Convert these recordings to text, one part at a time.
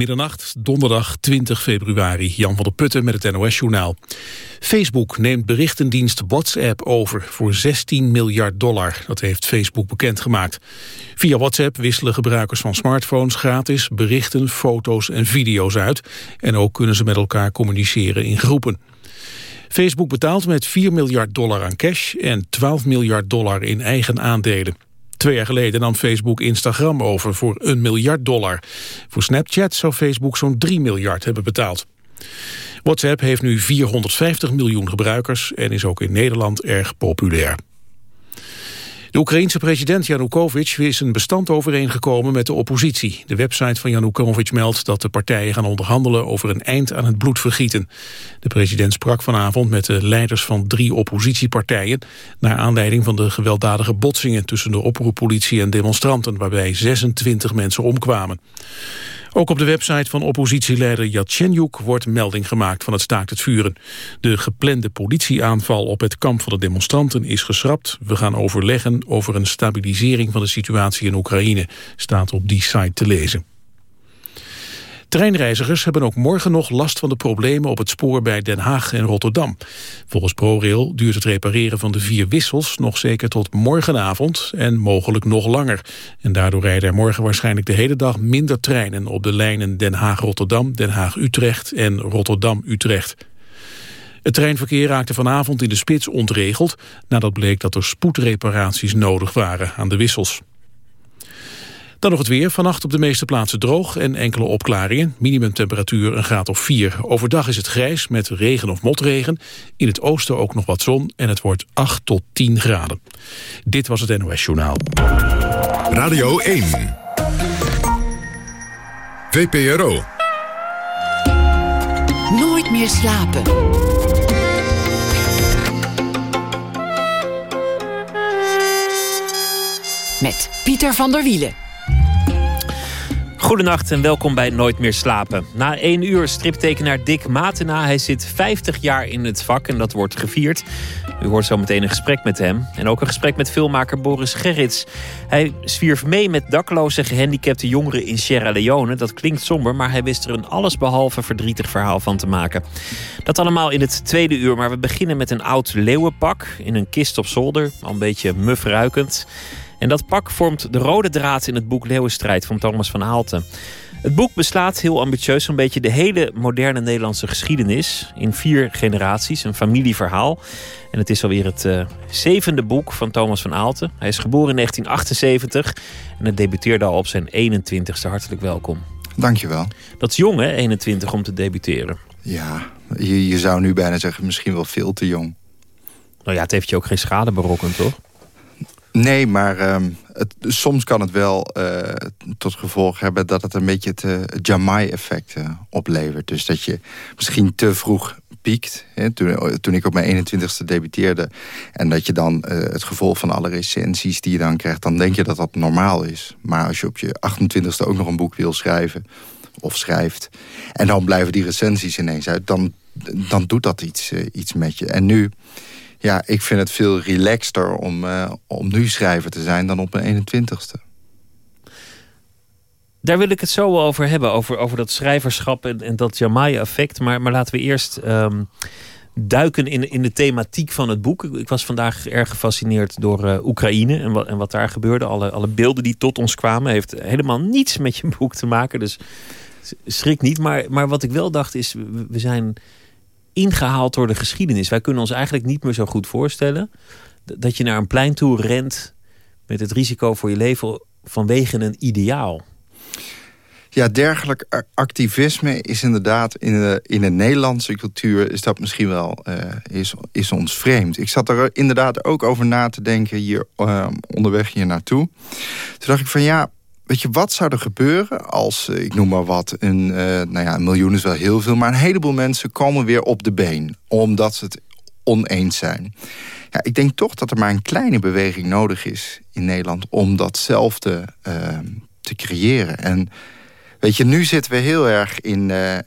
Middernacht, donderdag 20 februari. Jan van der Putten met het NOS-journaal. Facebook neemt berichtendienst WhatsApp over voor 16 miljard dollar. Dat heeft Facebook bekendgemaakt. Via WhatsApp wisselen gebruikers van smartphones gratis berichten, foto's en video's uit. En ook kunnen ze met elkaar communiceren in groepen. Facebook betaalt met 4 miljard dollar aan cash en 12 miljard dollar in eigen aandelen. Twee jaar geleden nam Facebook Instagram over voor een miljard dollar. Voor Snapchat zou Facebook zo'n 3 miljard hebben betaald. WhatsApp heeft nu 450 miljoen gebruikers en is ook in Nederland erg populair. De Oekraïense president Janukovic is een bestand overeengekomen met de oppositie. De website van Janukovic meldt dat de partijen gaan onderhandelen over een eind aan het bloedvergieten. De president sprak vanavond met de leiders van drie oppositiepartijen... naar aanleiding van de gewelddadige botsingen tussen de oproeppolitie en demonstranten... waarbij 26 mensen omkwamen. Ook op de website van oppositieleider Yatsenyuk wordt melding gemaakt van het staakt het vuren. De geplande politieaanval op het kamp van de demonstranten is geschrapt. We gaan overleggen over een stabilisering van de situatie in Oekraïne, staat op die site te lezen. Treinreizigers hebben ook morgen nog last van de problemen op het spoor bij Den Haag en Rotterdam. Volgens ProRail duurt het repareren van de vier wissels nog zeker tot morgenavond en mogelijk nog langer. En daardoor rijden er morgen waarschijnlijk de hele dag minder treinen op de lijnen Den Haag-Rotterdam, Den Haag-Utrecht en Rotterdam-Utrecht. Het treinverkeer raakte vanavond in de spits ontregeld... nadat bleek dat er spoedreparaties nodig waren aan de wissels. Dan nog het weer. Vannacht op de meeste plaatsen droog en enkele opklaringen. Minimumtemperatuur een graad of 4. Overdag is het grijs met regen of motregen. In het oosten ook nog wat zon en het wordt 8 tot 10 graden. Dit was het NOS Journaal. Radio 1. VPRO. Nooit meer slapen. Met Pieter van der Wielen. Goedenacht en welkom bij Nooit meer slapen. Na één uur striptekenaar Dick Matena. Hij zit 50 jaar in het vak en dat wordt gevierd. U hoort zo meteen een gesprek met hem. En ook een gesprek met filmmaker Boris Gerrits. Hij zwierf mee met dakloze gehandicapte jongeren in Sierra Leone. Dat klinkt somber, maar hij wist er een allesbehalve verdrietig verhaal van te maken. Dat allemaal in het tweede uur, maar we beginnen met een oud leeuwenpak... in een kist op zolder, al een beetje muf ruikend... En dat pak vormt de rode draad in het boek Leeuwenstrijd van Thomas van Aalten. Het boek beslaat heel ambitieus een beetje de hele moderne Nederlandse geschiedenis. In vier generaties, een familieverhaal. En het is alweer het uh, zevende boek van Thomas van Aalten. Hij is geboren in 1978 en het debuteerde al op zijn 21ste. Hartelijk welkom. Dankjewel. Dat is jong hè, 21 om te debuteren. Ja, je, je zou nu bijna zeggen misschien wel veel te jong. Nou ja, het heeft je ook geen schade berokkend, toch? Nee, maar um, het, soms kan het wel uh, tot gevolg hebben... dat het een beetje het Jamai-effect uh, oplevert. Dus dat je misschien te vroeg piekt. Hè, toen, toen ik op mijn 21ste debuteerde... en dat je dan het gevolg van alle recensies die je dan krijgt... dan denk je dat dat normaal is. Maar als je op je 28ste ook nog een boek wil schrijven... of schrijft... en dan blijven die recensies ineens uit... dan, dan doet dat iets, iets met je. En nu ja, ik vind het veel relaxter om, uh, om nu schrijver te zijn dan op mijn 21ste. Daar wil ik het zo over hebben, over, over dat schrijverschap en, en dat Jamai-effect. Maar, maar laten we eerst um, duiken in, in de thematiek van het boek. Ik, was vandaag erg gefascineerd door uh, Oekraïne en wat, en wat daar gebeurde. Alle, alle beelden die tot ons kwamen, heeft helemaal niets met je boek te maken. Dus schrik niet. Maar, maar wat ik wel dacht is, we zijn ingehaald door de geschiedenis. Wij kunnen ons eigenlijk niet meer zo goed voorstellen dat je naar een plein toe rent met het risico voor je leven vanwege een ideaal. Ja, dergelijk activisme is inderdaad in de, in de Nederlandse cultuur... is dat misschien wel uh, is, is ons vreemd. Ik zat er inderdaad ook over na te denken hier uh, onderweg hier naartoe. Toen dacht ik van ja, Weet je, wat zou er gebeuren als, eh, ik noem maar wat, een, uh, nou ja, een miljoen is wel heel veel... maar een heleboel mensen komen weer op de been, omdat ze het oneens zijn. Ja, ik denk toch dat er maar een kleine beweging nodig is in Nederland... om datzelfde uh, te creëren. En weet je, nu zitten we heel erg in... Uh,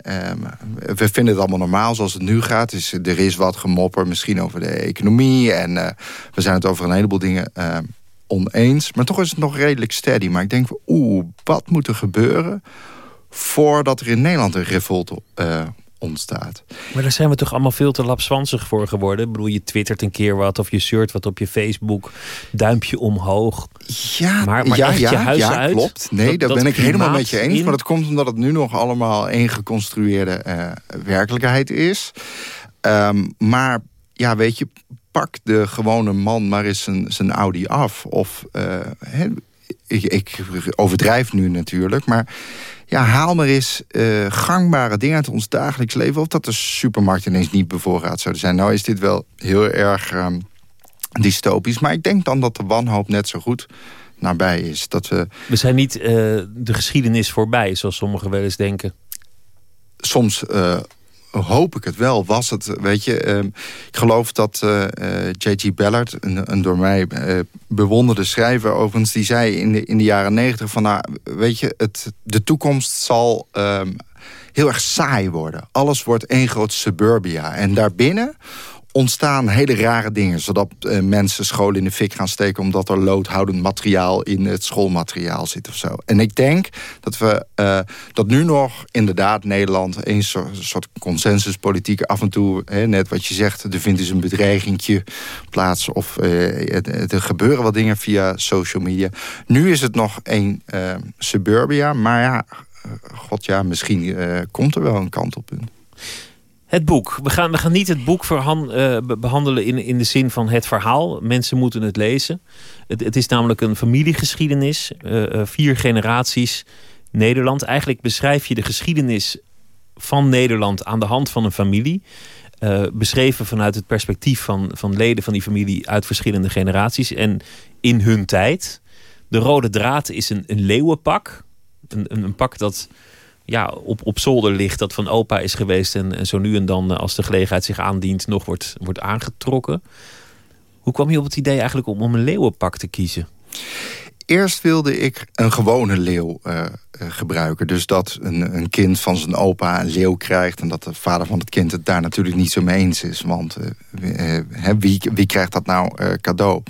we vinden het allemaal normaal zoals het nu gaat. Dus er is wat gemopper misschien over de economie... en we zijn het over een heleboel dingen oneens. Maar toch is het nog redelijk steady. Maar ik denk, oeh, wat moet er gebeuren voordat er in Nederland een revolt uh, ontstaat. Maar daar zijn we toch allemaal veel te lapswansig voor geworden? Ik bedoel, je twittert een keer wat of je shirt wat op je Facebook. Duimpje omhoog. Ja, maar, maar ja, echt ja, je huis ja, uit? klopt. Nee, dat, daar ben ik helemaal met je eens. in? Maar dat komt omdat het nu nog allemaal één geconstrueerde uh, werkelijkheid is. Um, maar ja, weet je, pak de gewone man maar eens zijn, zijn Audi af. Of, uh, he, ik, ik, overdrijf nu natuurlijk, maar ja, haal maar eens uh, gangbare dingen uit ons dagelijks leven. Of dat de supermarkt ineens niet bevoorraad zouden zijn. Nou is dit wel heel erg um, dystopisch. Maar ik denk dan dat de wanhoop net zo goed nabij is. Dat we, we zijn niet uh, de geschiedenis voorbij, zoals sommigen wel eens denken. Soms hoop ik het wel, was het, weet je... Um, ik geloof dat uh, J.G. Ballard, een, een, door mij uh, bewonderde schrijver... overigens, die zei in de, in de jaren negentig van... nou, weet je, het, de toekomst zal um, heel erg saai worden. Alles wordt één groot suburbia. En daarbinnen ontstaan hele rare dingen. Zodat uh, mensen scholen in de fik gaan steken... omdat er loodhoudend materiaal in het schoolmateriaal zit of zo. En ik denk dat we uh, dat nu nog inderdaad Nederland... een soort, consensuspolitiek af en toe... Hè, net wat je zegt, er vindt dus een bedreigingje plaats... of uh, er gebeuren wat dingen via social media. Nu is het nog een suburbia, maar ja... God ja, misschien komt er wel een kantelpunt. Het boek. We gaan, we gaan niet het boek verhan, uh, behandelen in, in de zin van het verhaal. Mensen moeten het lezen. Het, het is namelijk een familiegeschiedenis. Uh, uh, vier generaties Nederland. Eigenlijk beschrijf je de geschiedenis van Nederland aan de hand van een familie. beschreven vanuit het perspectief van, van leden van die familie uit verschillende generaties. En in hun tijd. De rode draad is een, een leeuwenpak. Een, een, een pak dat ja, op, op zolder ligt dat van opa is geweest en, en zo nu en dan als de gelegenheid zich aandient nog wordt, wordt aangetrokken. Hoe kwam je op het idee eigenlijk om, om een leeuwenpak te kiezen? Eerst wilde ik een gewone leeuw uh, uh, gebruiken. Dus dat een, een kind van zijn opa een leeuw krijgt... en dat de vader van het kind het daar natuurlijk niet zo mee eens is. Want uh, wie, wie krijgt dat nou cadeau?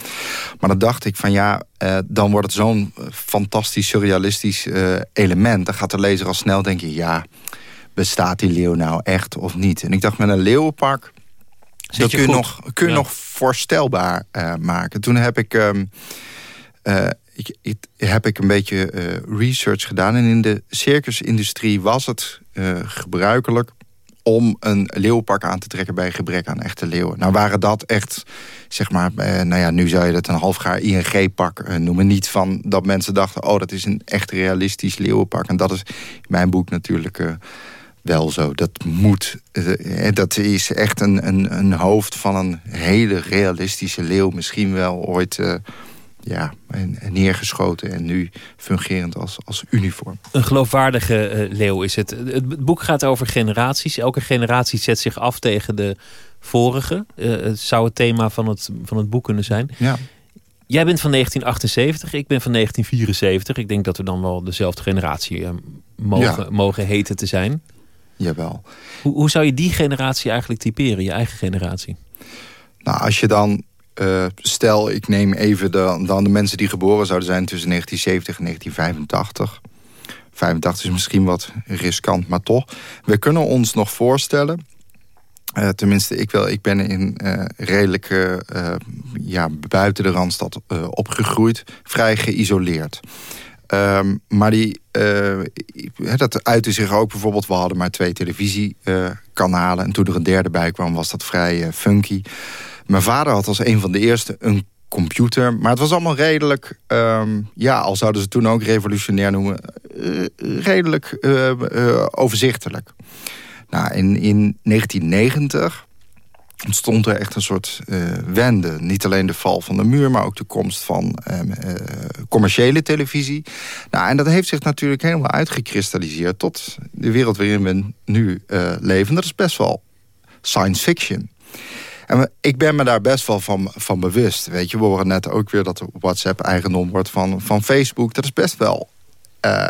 Maar dan dacht ik van ja, dan wordt het zo'n fantastisch surrealistisch element. Dan gaat de lezer al snel denken... ja, bestaat die leeuw nou echt of niet? En ik dacht met een leeuwenpak... dat kun je, nog, kun je ja. nog voorstelbaar maken. Toen heb ik... Um, uh, ik, ik, heb ik een beetje uh, research gedaan. En in de circusindustrie was het uh, gebruikelijk om een leeuwpak aan te trekken bij gebrek aan echte leeuwen. Nou waren dat echt, zeg maar, uh, nou ja, nu zou je dat een halfgaar ING-pak noemen. Niet van dat mensen dachten, oh, dat is een echt realistisch leeuwenpak. En dat is in mijn boek natuurlijk wel zo. Dat moet, dat is echt een, een, een hoofd van een hele realistische leeuw. Misschien wel ooit ja, en, en neergeschoten en nu fungerend als, als uniform. Een geloofwaardige uh, leeuw is het. Het boek gaat over generaties. Elke generatie zet zich af tegen de vorige. Uh, het zou het thema van het, van het boek kunnen zijn. Ja. Jij bent van 1978, ik ben van 1974. Ik denk dat we dan wel dezelfde generatie uh, mogen, ja. mogen heten te zijn. Jawel. Hoe, hoe zou je die generatie eigenlijk typeren, je eigen generatie? Nou, als je dan uh, stel, ik neem even de, dan de mensen die geboren zouden zijn tussen 1970 en 1985. 85 is misschien wat riskant, maar toch. We kunnen ons nog voorstellen... Uh, tenminste, ik, wel, ik ben in uh, redelijk ja, buiten de Randstad opgegroeid. Vrij geïsoleerd. Um, maar die, dat uitte zich ook bijvoorbeeld... we hadden maar twee televisiekanalen... en toen er een derde bij kwam was dat vrij funky... Mijn vader had als een van de eerste een computer. Maar het was allemaal redelijk, um, ja, al zouden ze toen ook revolutionair noemen... Uh, redelijk uh, uh, overzichtelijk. Nou, in, in 1990 ontstond er echt een soort wende. Niet alleen de val van de muur, maar ook de komst van commerciële televisie. Nou, en dat heeft zich natuurlijk helemaal uitgekristalliseerd... tot de wereld waarin we nu leven. Dat is best wel science fiction. Ik ben me daar best wel van, van bewust. Weet je, we horen net ook weer dat WhatsApp eigendom wordt van, van Facebook. Dat is best wel uh,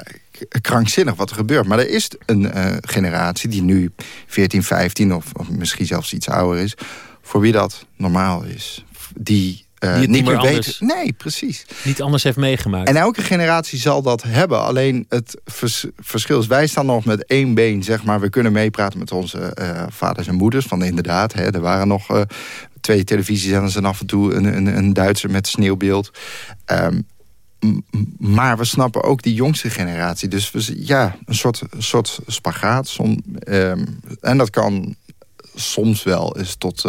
krankzinnig wat er gebeurt. Maar er is een uh, generatie die nu 14, 15 of, of, misschien zelfs iets ouder is... voor wie dat normaal is. Die uh, niet, niet meer meer anders- weten. Nee, precies. Niet anders heeft meegemaakt. En elke generatie zal dat hebben. Alleen het vers- verschil is, wij staan nog met één been, zeg maar. We kunnen meepraten met onze eh, vaders en moeders. Van inderdaad, hè, er waren nog eh, twee televisiezenders en af en toe een, een, een Duitser met sneeuwbeeld. Ehm, maar we snappen ook die jongste generatie. Dus we, ja, een soort, soort spagaat. Som, ehm, en dat kan soms wel eens tot...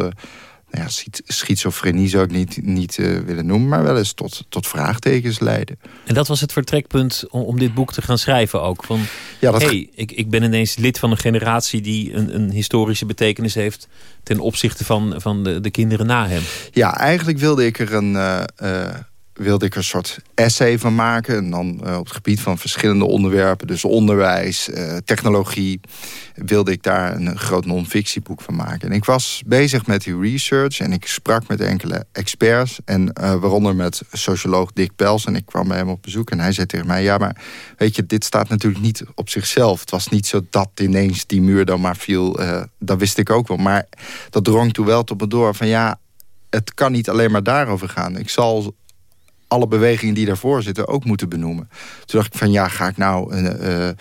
nou ja, schi- schizofrenie zou ik niet, niet eh, willen noemen... maar wel eens tot, tot vraagtekens leiden. En dat was het vertrekpunt om, om dit boek te gaan schrijven ook. Van, Ja, dat hey, ik, ik ben ineens lid van een generatie die een, een historische betekenis heeft ten opzichte van, van de, de kinderen na hem. Ja, eigenlijk wilde ik er een, eh, eh, wilde ik een soort essay van maken. En dan eh, op het gebied van verschillende onderwerpen. Dus onderwijs, eh, technologie. Wilde ik daar een groot non-fictieboek van maken. En ik was bezig met die research. En ik sprak met enkele experts. En eh, waaronder met socioloog Dick Pels. En ik kwam bij hem op bezoek. En hij zei tegen mij... Ja, maar weet je, dit staat natuurlijk niet op zichzelf. Het was niet zo dat ineens die muur dan maar viel. dat wist ik ook wel. Maar dat drong toen wel tot me door. Van ja, het kan niet alleen maar daarover gaan. Ik zal alle bewegingen die daarvoor zitten ook moeten benoemen. Toen dacht ik van ja, ga ik nou eh, eh,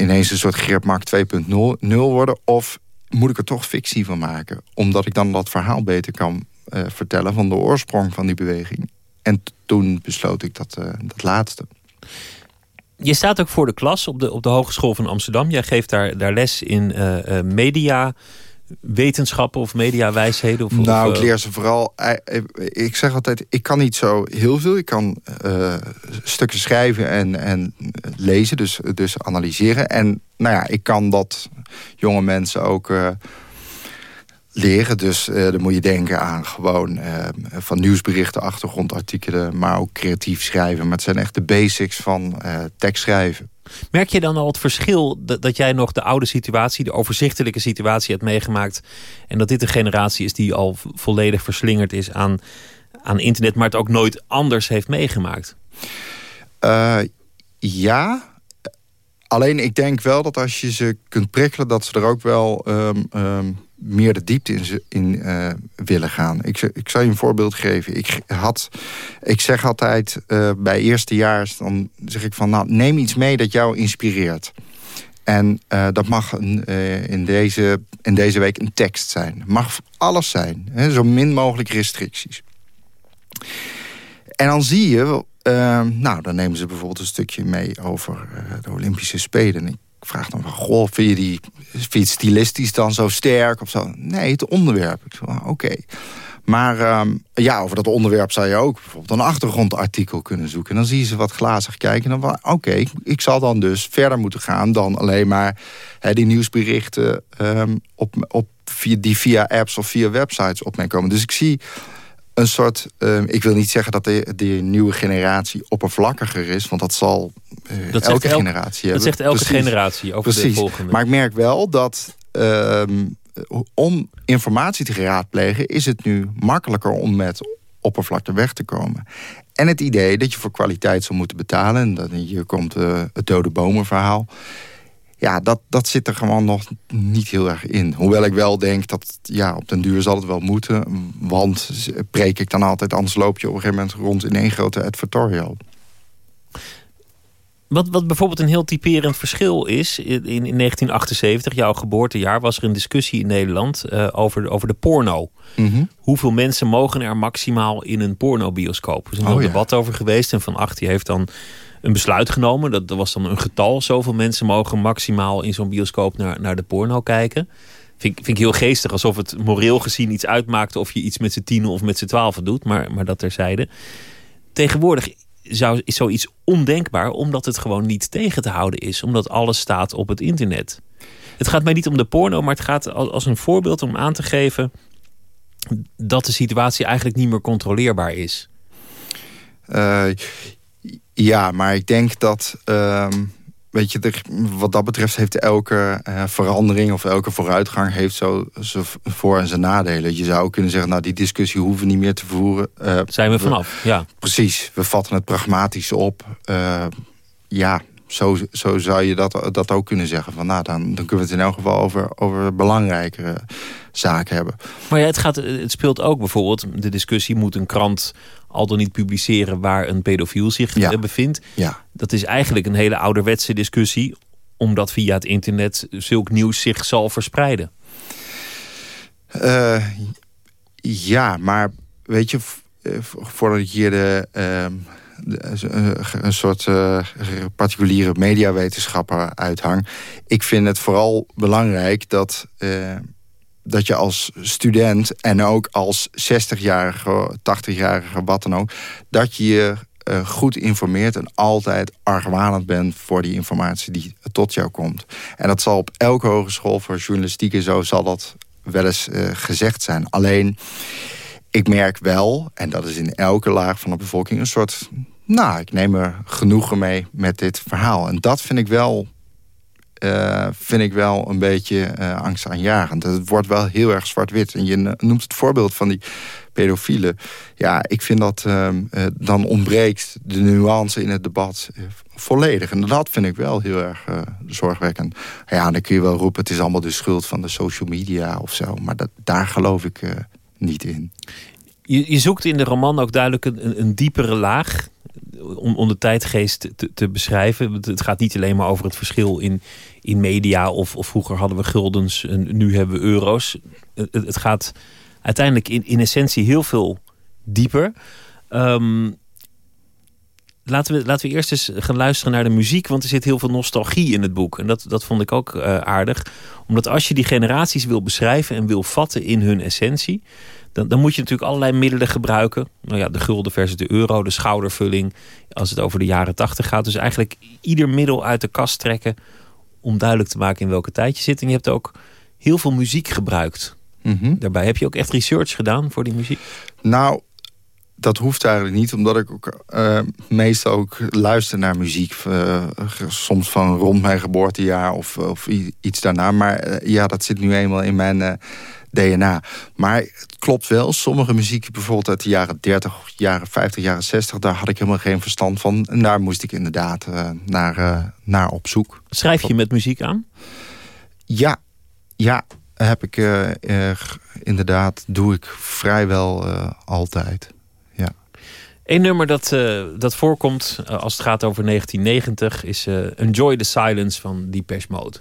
ineens een soort Geert Mak 2.0 worden... of moet ik er toch fictie van maken? Omdat ik dan dat verhaal beter kan eh, vertellen van de oorsprong van die beweging. En toen besloot ik dat, dat laatste. Je staat ook voor de klas op de, op de Hogeschool van Amsterdam. Jij geeft daar, daar les in media wetenschappen of mediawijsheden. Of, nou, of, ik eh, leer ze vooral... eh, eh, Ik zeg altijd, ik kan niet zo heel veel. Ik kan stukken schrijven en, en lezen, dus, dus analyseren. En nou ja, ik kan dat jonge mensen ook leren. Dus eh, dan moet je denken aan gewoon eh, van nieuwsberichten, achtergrondartikelen... maar ook creatief schrijven. Maar het zijn echt de basics van eh tekstschrijven. Merk je dan al het verschil dat, dat jij nog de oude situatie, de overzichtelijke situatie hebt meegemaakt. En dat dit een generatie is die al vo- volledig verslingerd is aan, aan internet, maar het ook nooit anders heeft meegemaakt? Eh, ja. Alleen ik denk wel dat als je ze kunt prikkelen... dat ze er ook wel ehm, ehm, meer de diepte in, in eh, willen gaan. Ik, ik zal je een voorbeeld geven. Ik, had, ik zeg altijd eh, bij eerstejaars... dan zeg ik van, nou, neem iets mee dat jou inspireert. En eh, dat mag een, in, deze, in deze week een tekst zijn. mag alles zijn. Hè, zo min mogelijk restricties. En dan zie je, nou, dan nemen ze bijvoorbeeld een stukje mee over de Olympische Spelen. En ik vraag dan van, goh, vind je, die, het stilistisch dan zo sterk of zo? Nee, het onderwerp. Ik zeg, oké. Maar ehm, ja, over dat onderwerp zou je ook bijvoorbeeld een achtergrondartikel kunnen zoeken. En dan zie je ze wat glazig kijken. En dan oké, ik zal dan dus verder moeten gaan dan alleen maar die nieuwsberichten ehm, op, op, via, die via apps of via websites op mij komen. Dus ik zie een soort... eh, ik wil niet zeggen dat de, de nieuwe generatie oppervlakkiger is... want dat zal eh, Dat elke elk- generatie hebben. Dat zegt elke Precies. generatie over de Precies. volgende. Maar ik merk wel dat ehm, om informatie te raadplegen... is het nu makkelijker om met oppervlakte weg te komen. En het idee dat je voor kwaliteit zal moeten betalen... en dat hier komt eh, het dode bomen verhaal... Ja, dat, dat zit er gewoon nog niet heel erg in. Hoewel ik wel denk dat ja, op den duur zal het wel moeten. Want preek ik dan altijd, anders loop je op een gegeven moment rond in één grote advertorial. Wat, wat bijvoorbeeld een heel typerend verschil is, in, in 1978, jouw geboortejaar, was er een discussie in Nederland eh, over, de- over de porno. Mhm. Hoeveel mensen mogen er maximaal in een pornobioscoop? Er is een Oh, heel ja. debat over geweest en Van Acht die heeft dan een besluit genomen. Dat, dat was dan een getal. Zoveel mensen mogen maximaal in zo'n bioscoop naar, naar de porno kijken. Vind, ik- vind ik heel geestig, alsof het moreel gezien iets uitmaakt... of je iets met z'n tienen of met z'n twaalfen doet, maar, maar dat terzijde. Tegenwoordig zou, is zoiets ondenkbaar... omdat het gewoon niet tegen te houden is. Omdat alles staat op het internet. Het gaat mij niet om de porno, maar het gaat als als een voorbeeld om aan te geven... dat de situatie eigenlijk niet meer controleerbaar is. Eh, ja, maar ik denk dat... ehm, weet je, er- wat dat betreft heeft elke eh, verandering... of elke vooruitgang heeft zo zijn voor- en zijn nadelen. Je zou ook kunnen zeggen, nou, die discussie hoeven we niet meer te voeren. Eh, Zijn we vanaf, ja. Precies, we vatten het pragmatisch op. Eh, ja, zo, zo zou je dat, dat ook kunnen zeggen. Van, nou, dan, dan kunnen we het in elk geval over, over belangrijkere zaken hebben. Maar ja, het, gaat, het speelt ook bijvoorbeeld de discussie... moet een krant al dan niet publiceren waar een pedofiel zich Ja. bevindt? Ja. Dat is eigenlijk een hele ouderwetse discussie... omdat via het internet zulk nieuws zich zal verspreiden. Eh, ja, maar weet je, eh, voordat je hier de, ehm, eh, een soort eh, particuliere mediawetenschapper uithang, ik vind het vooral belangrijk dat, eh, dat je als student en ook als 60-jarige, 80-jarige, wat dan ook, dat je je eh, goed informeert en altijd argwanend bent voor die informatie die tot jou komt. En dat zal op elke hogeschool voor journalistiek en zo zal dat wel eens eh, gezegd zijn. Alleen, ik merk wel, en dat is in elke laag van de bevolking... een soort, nou, ik neem er genoegen mee met dit verhaal. En dat vind ik wel, eh, vind ik wel een beetje eh, angstaanjagend. Het wordt wel heel erg zwart-wit. En je noemt het voorbeeld van die pedofielen. Ja, ik vind dat ehm, eh, dan ontbreekt de nuance in het debat volledig. En dat vind ik wel heel erg zorgwekkend. Ja, dan kun je wel roepen, het is allemaal de schuld van de social media of zo. Maar dat, daar geloof ik niet in. Je, je zoekt in de roman ook duidelijk een, een diepere laag om, de tijdgeest te, te beschrijven. Het gaat niet alleen maar over het verschil in, in media of, of vroeger hadden we guldens en nu hebben we euro's. Het, het gaat uiteindelijk in, in essentie heel veel dieper. Ehm, laten, we, laten we eerst eens gaan luisteren naar de muziek, want er zit heel veel nostalgie in het boek. En dat, dat vond ik ook eh, aardig. Omdat als je die generaties wil beschrijven en wil vatten in hun essentie, dan, dan moet je natuurlijk allerlei middelen gebruiken. Nou ja, de gulden versus de euro, de schoudervulling, als het over de jaren tachtig gaat. Dus eigenlijk ieder middel uit de kast trekken om duidelijk te maken in welke tijd je zit. En je hebt ook heel veel muziek gebruikt. Mhm. Daarbij heb je ook echt research gedaan voor die muziek. Nou, dat hoeft eigenlijk niet, omdat ik ook eh, meestal ook luister naar muziek. eh, soms van rond mijn geboortejaar of, of iets daarna. Maar eh, ja, dat zit nu eenmaal in mijn DNA. Maar het klopt wel, sommige muziek, bijvoorbeeld uit de jaren 30, jaren 50, jaren 60... daar had ik helemaal geen verstand van. En daar moest ik inderdaad naar, naar op zoek. Schrijf je met muziek aan? Ja, ja, heb ik inderdaad, doe ik vrijwel altijd. Eén nummer dat, eh, dat voorkomt eh, als het gaat over 1990 is eh, Enjoy the Silence van Depeche Mode.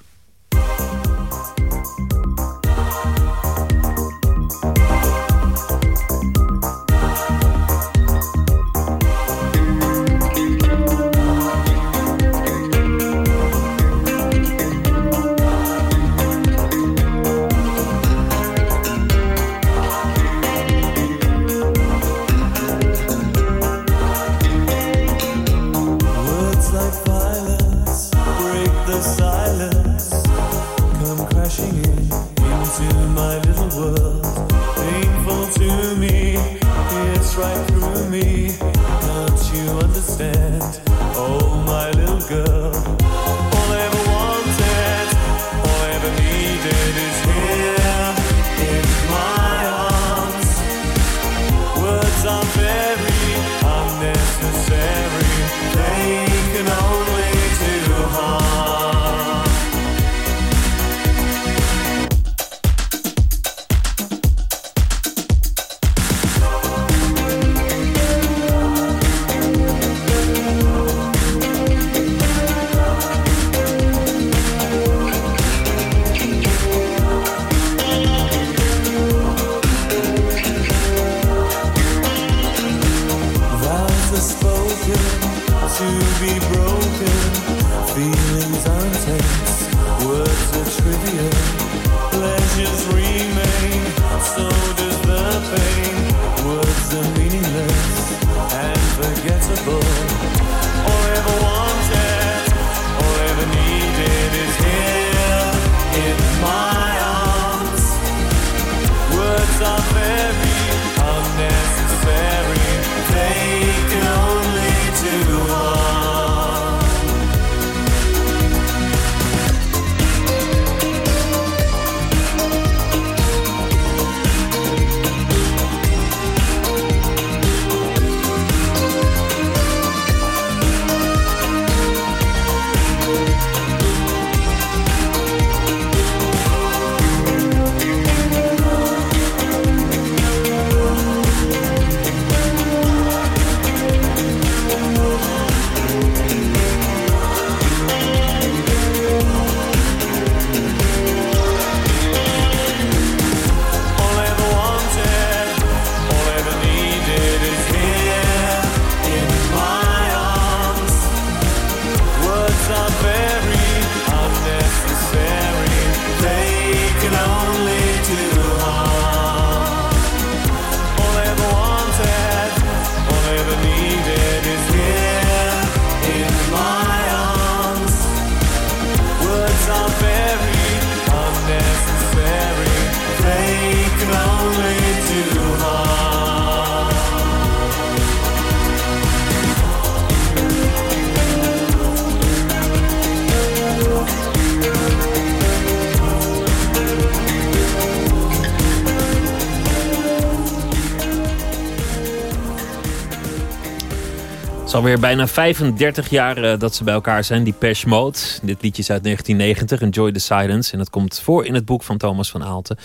Alweer bijna 35 jaar eh, dat ze bij elkaar zijn, die Pesh Mode. Dit liedje is uit 1990, Enjoy the Silence. En dat komt voor in het boek van Thomas van Aalten.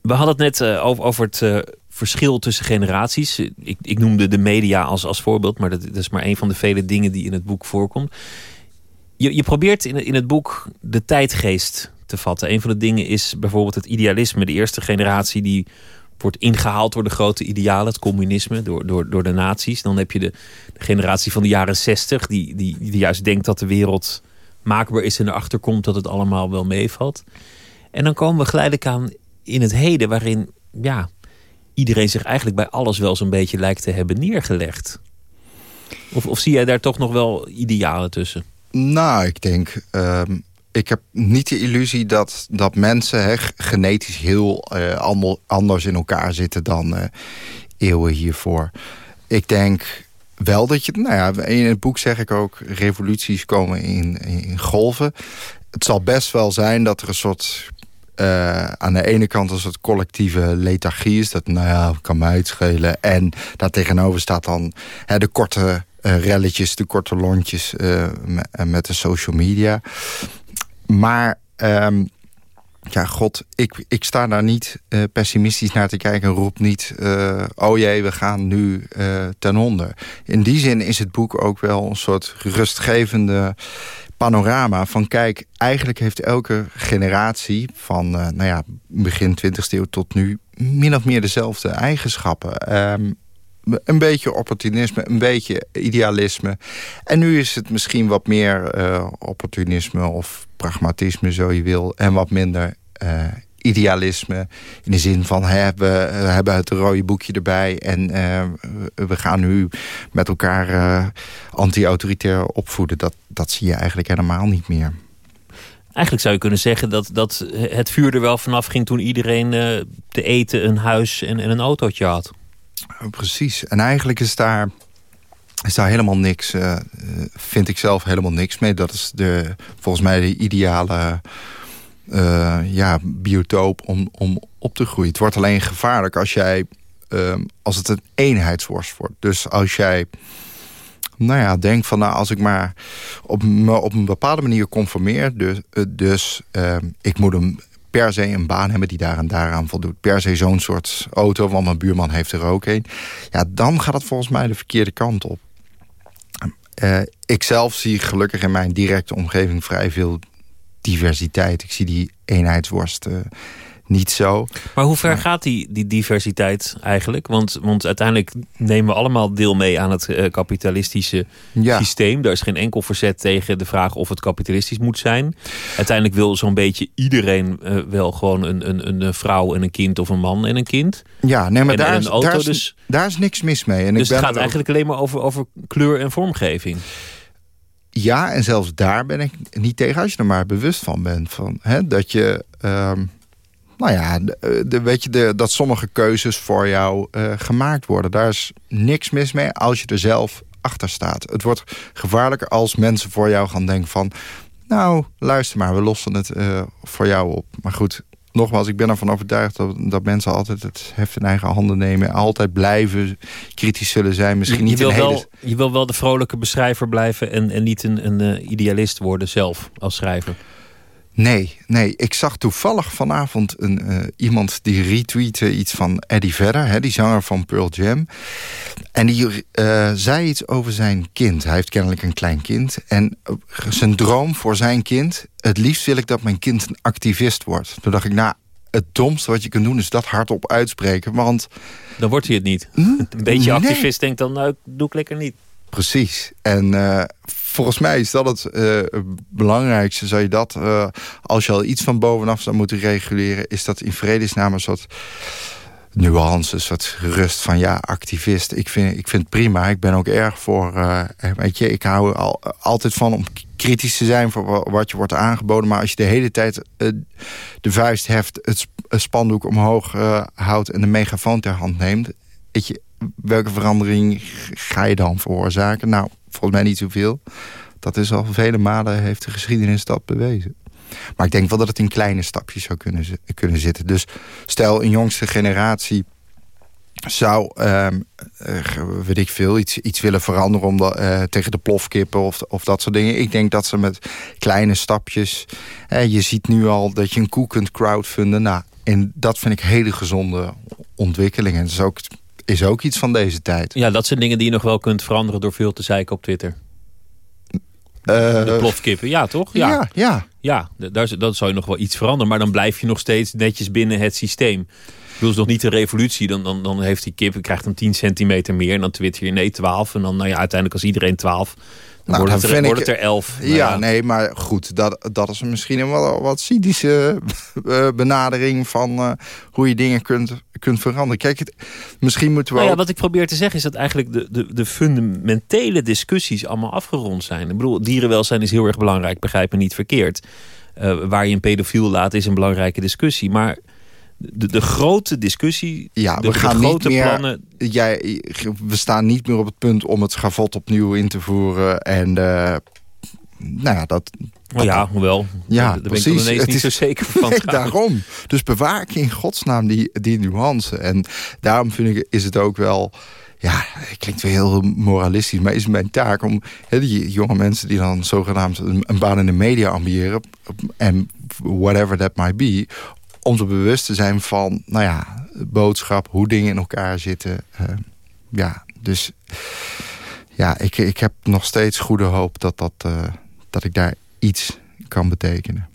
We hadden het net eh, over, over het eh, verschil tussen generaties. Ik, ik noemde de media als, als voorbeeld, maar dat, dat is maar een van de vele dingen die in het boek voorkomt. Je, je probeert in, in het boek de tijdgeest te vatten. Een van de dingen is bijvoorbeeld het idealisme. De eerste generatie die wordt ingehaald door de grote idealen, het communisme, door, door, door de nazi's. Dan heb je de, de generatie van de jaren zestig, die, die, die juist denkt dat de wereld maakbaar is en erachter komt dat het allemaal wel meevalt. En dan komen we geleidelijk aan in het heden, waarin ja, iedereen zich eigenlijk bij alles wel zo'n beetje lijkt te hebben neergelegd. Of, of zie jij daar toch nog wel idealen tussen? Nou, ik denk... ehm, ik heb niet de illusie dat, dat mensen g- genetisch heel allemaal anders in elkaar zitten dan eh, eeuwen hiervoor. Ik denk wel dat je... Nou ja, in het boek zeg ik ook... revoluties komen in, in golven. Het zal best wel zijn dat er een soort... eh, aan de ene kant een soort collectieve lethargie is. Dat, nou ja, kan mij het schelen. En daar tegenover staat dan de korte relletjes, de korte lontjes me- met de social media. Maar ehm, ja, god, ik, ik sta daar niet eh, pessimistisch naar te kijken... en roep niet, eh, oh jee, we gaan nu eh, ten onder. In die zin is het boek ook wel een soort rustgevende panorama van... kijk, eigenlijk heeft elke generatie van nou ja, begin 20e eeuw tot nu... min of meer dezelfde eigenschappen. Ehm, een beetje opportunisme, een beetje idealisme. En nu is het misschien wat meer eh, opportunisme of pragmatisme, zo je wil. En wat minder eh, idealisme. In de zin van, hè, we, hebben het rode boekje erbij... en eh, we gaan nu met elkaar eh, anti-autoritair opvoeden. Dat, dat zie je eigenlijk helemaal niet meer. Eigenlijk zou je kunnen zeggen dat, dat het vuur er wel vanaf ging toen iedereen te eten, een huis en, en een autootje had. Oh, Precies. En eigenlijk is daar, is daar helemaal niks, eh, eh, vind ik zelf helemaal niks mee. Dat is de, volgens mij de ideale eh, ja, biotoop om, om op te groeien. Het wordt alleen gevaarlijk als jij, ehm, als het een eenheidsworst wordt. Dus als jij, nou ja, denkt van nou, als ik maar op, me op een bepaalde manier conformeer, dus, dus ehm, ik moet een per se een baan hebben die daar en daaraan voldoet. Per se zo'n soort auto, want mijn buurman heeft er ook een. Ja, dan gaat het volgens mij de verkeerde kant op. Eh, ik zelf zie gelukkig in mijn directe omgeving vrij veel diversiteit. Ik zie die eenheidsworst eh, niet zo. Maar hoe ver gaat die, die diversiteit eigenlijk? Want, want uiteindelijk nemen we allemaal deel mee aan het eh, kapitalistische Ja. systeem. Daar is geen enkel verzet tegen de vraag of het kapitalistisch moet zijn. Uiteindelijk wil zo'n beetje iedereen eh, wel gewoon een, een, een, vrouw en een kind of een man en een kind. Ja, nee, maar En- en daar, een is, auto daar, is, dus- daar is niks mis mee. En Dus ik ben het gaat eigenlijk alleen maar over, over kleur en vormgeving. Ja, en zelfs daar ben ik niet tegen als je er maar bewust van bent. Van, hè, dat je, ehm, nou ja, de, de- weet je, de, dat sommige keuzes voor jou eh, gemaakt worden. Daar is niks mis mee als je er zelf achter staat. Het wordt gevaarlijker als mensen voor jou gaan denken van... nou, luister maar, we lossen het eh, voor jou op. Maar goed, nogmaals, ik ben ervan overtuigd dat, dat mensen altijd het heft in eigen handen nemen. Altijd blijven kritisch zullen zijn. Misschien je, niet wil een hele... wel, je wil wel de vrolijke beschrijver blijven en, en niet een, een eh, idealist worden zelf als schrijver. Nee, nee. Ik zag toevallig vanavond een, eh, iemand die retweette iets van Eddie Vedder, hè, die zanger van Pearl Jam. En die eh, zei iets over zijn kind. Hij heeft kennelijk een klein kind. En eh, zijn droom voor zijn kind... het liefst wil ik dat mijn kind een activist wordt. Toen dacht ik, nou, het domste wat je kunt doen is dat hardop uitspreken. Want Dan wordt hij het niet. Een beetje nee. activist denkt dan, nou, doe ik lekker niet. Precies. En volgens mij is dat het eh, belangrijkste. Zou je dat, eh, als je al iets van bovenaf zou moeten reguleren... is dat in vredesnaam een soort nuance, een soort rust van... ja, activist, ik vind, ik vind het prima. Ik ben ook erg voor... eh, weet je, ik hou al, altijd van om kritisch te zijn... voor wa- wat je wordt aangeboden. Maar als je de hele tijd de vuist heft... het sp- het spandoek omhoog houdt en de megafoon ter hand neemt... Weet je, welke verandering ga je dan veroorzaken? Nou, volgens mij niet zoveel. Dat is al vele malen heeft de geschiedenis dat bewezen. Maar ik denk wel dat het in kleine stapjes zou kunnen, kunnen zitten. Dus stel een jongste generatie zou, ehm, eh, weet ik veel, iets, iets willen veranderen... om dat, eh, tegen de plofkippen of, of dat soort dingen. Ik denk dat ze met kleine stapjes... eh, je ziet nu al dat je een koe kunt crowdfunden. Nou, en dat vind ik hele gezonde ontwikkeling. En dat is ook, is ook iets van deze tijd. Ja, dat zijn dingen die je nog wel kunt veranderen door veel te zeiken op Twitter. Eh, De plofkippen, ja toch? Ja, ja, ja. ja. daar, dan zou je nog wel iets veranderen. Maar dan blijf je nog steeds netjes binnen het systeem. Ik bedoel, is nog niet een revolutie. Dan, dan, dan heeft die kip, krijgt hem 10 centimeter meer. En dan twitter je nee 12. En dan, nou ja, uiteindelijk als iedereen 12... Dan Nou, wordt, dan het er, vind wordt ik- het er 11. Ja, nee, maar goed, dat, dat is misschien een wel wat cynische eh, benadering van eh, hoe je dingen kunt, kunt veranderen. Kijk, het, misschien moeten we Nou ja, ook- wat ik probeer te zeggen is dat eigenlijk de, de, de fundamentele discussies allemaal afgerond zijn. Ik bedoel, dierenwelzijn is heel erg belangrijk, begrijp me niet verkeerd. Eh, waar je een pedofiel laat is een belangrijke discussie. Maar de, de grote discussie, Ja, de, we de gaan niet grote meer- plannen... Jij, we staan niet meer op het punt om het schavot opnieuw in te voeren. En eh, nou ja, dat... Ja, hoewel, Ja, daar ben ik precies. ineens Het niet is- zo zeker van. Nee, daarom. Dus bewaak in godsnaam die, die nuance. En daarom vind ik, is het ook wel... Ja, het klinkt weer heel moralistisch, maar is mijn taak om die jonge mensen die dan zogenaamd een, een baan in de media ambiëren, en whatever that might be, om ze bewust te zijn van, nou ja, boodschap, hoe dingen in elkaar zitten. Eh, ja, dus ja, ik, ik heb nog steeds goede hoop dat, dat, eh, dat ik daar iets kan betekenen.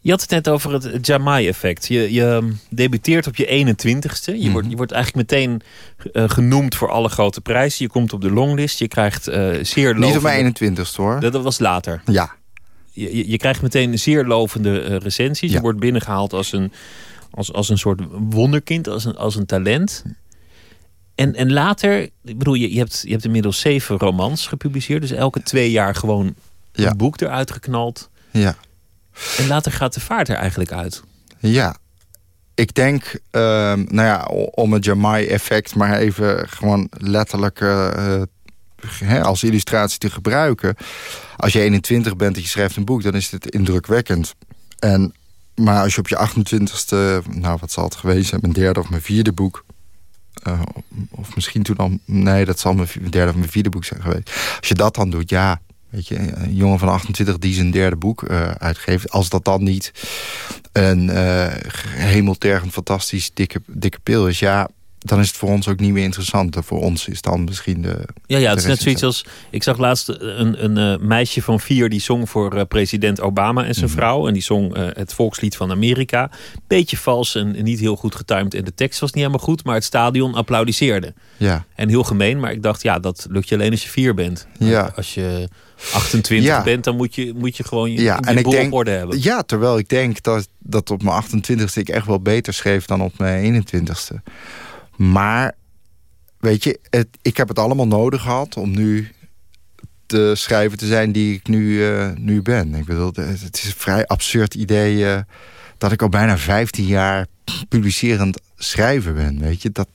Je had het net over het Jamai-effect. Je, je debuteert op je 21ste. Je, Mhm. wordt, je wordt eigenlijk meteen eh, genoemd voor alle grote prijzen. Je komt op de longlist. Je krijgt zeer lovende... Niet op mijn 21ste hoor. Dat, dat was later. Ja, Je, je, krijgt meteen zeer lovende eh, recensies. Ja. Je wordt binnengehaald als een, als, als een soort wonderkind, als een, als een talent. En, en later, ik bedoel, je, je, hebt, je hebt inmiddels zeven romans gepubliceerd. Dus elke twee jaar gewoon Ja. een boek eruit geknald. ja, En later gaat de vaart er eigenlijk uit. ja. Ik denk, ehm, nou ja, om het Jamai-effect maar even gewoon letterlijk eh, als illustratie te gebruiken. Als je 21 bent en je schrijft een boek, dan is het indrukwekkend. En, maar als je op je 28ste, nou wat zal het geweest zijn, mijn derde of mijn vierde boek. eh, of misschien toen al, nee, dat zal mijn derde of mijn vierde boek zijn geweest. Als je dat dan doet, ja, weet je, een jongen van 28 die zijn derde boek eh, uitgeeft. Als dat dan niet een eh hemeltergend fantastisch dikke, dikke pil is, ja, dan is het voor ons ook niet meer interessant. Voor ons is dan misschien de... Ja, ja, het is net zoiets als... Ik zag laatst een, een eh, meisje van vier die zong voor eh, president Obama en zijn vrouw. En die zong eh, het volkslied van Amerika. Beetje vals en niet heel goed getimed. En de tekst was niet helemaal goed, maar het stadion applaudisseerde. Ja, En heel gemeen, maar ik dacht, ja, dat lukt je alleen als je vier bent. Ja. Als je 28 Ja. bent, dan moet je, moet je gewoon je, ja je en ik denk, op orde hebben. ja, terwijl ik denk dat, dat op mijn 28ste ik echt wel beter schreef dan op mijn 21ste. Maar, weet je, het, ik heb het allemaal nodig gehad om nu de schrijver te zijn die ik nu, eh, nu ben. Ik bedoel, het is een vrij absurd idee eh, dat ik al bijna 15 jaar publicerend schrijver ben. Weet je, dat,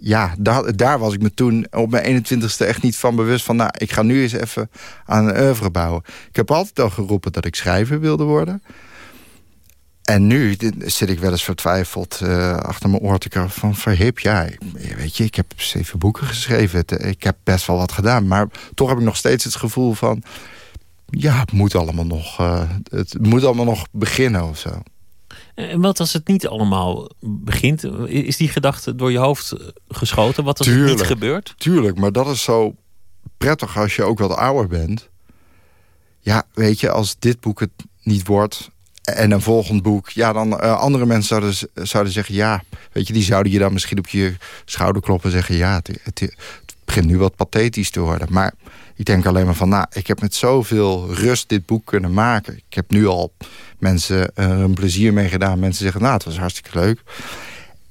ja, daar, daar was ik me toen op mijn 21ste echt niet van bewust van... nou, ik ga nu eens even aan een oeuvre bouwen. Ik heb altijd al geroepen dat ik schrijver wilde worden. En nu zit ik wel eens vertwijfeld eh, achter mijn oor te krijgen van verhip. Ja, weet je, ik heb zeven boeken geschreven. Ik heb best wel wat gedaan. Maar toch heb ik nog steeds het gevoel van... Ja, het moet allemaal nog, eh, het moet allemaal nog beginnen of zo. En wat als het niet allemaal begint? Is die gedachte door je hoofd geschoten? Wat als het niet gebeurt? Tuurlijk, maar dat is zo prettig als je ook wat ouder bent. Ja, weet je, als dit boek het niet wordt en een volgend boek... ja, dan eh, andere mensen zouden, zouden zeggen... ja, weet je, die zouden je dan misschien op je schouder kloppen en zeggen... ja, het, begint nu wat pathetisch te worden. Maar ik denk alleen maar van, nou, ik heb met zoveel rust dit boek kunnen maken. Ik heb nu al mensen er een plezier mee gedaan. Mensen zeggen, nou, het was hartstikke leuk.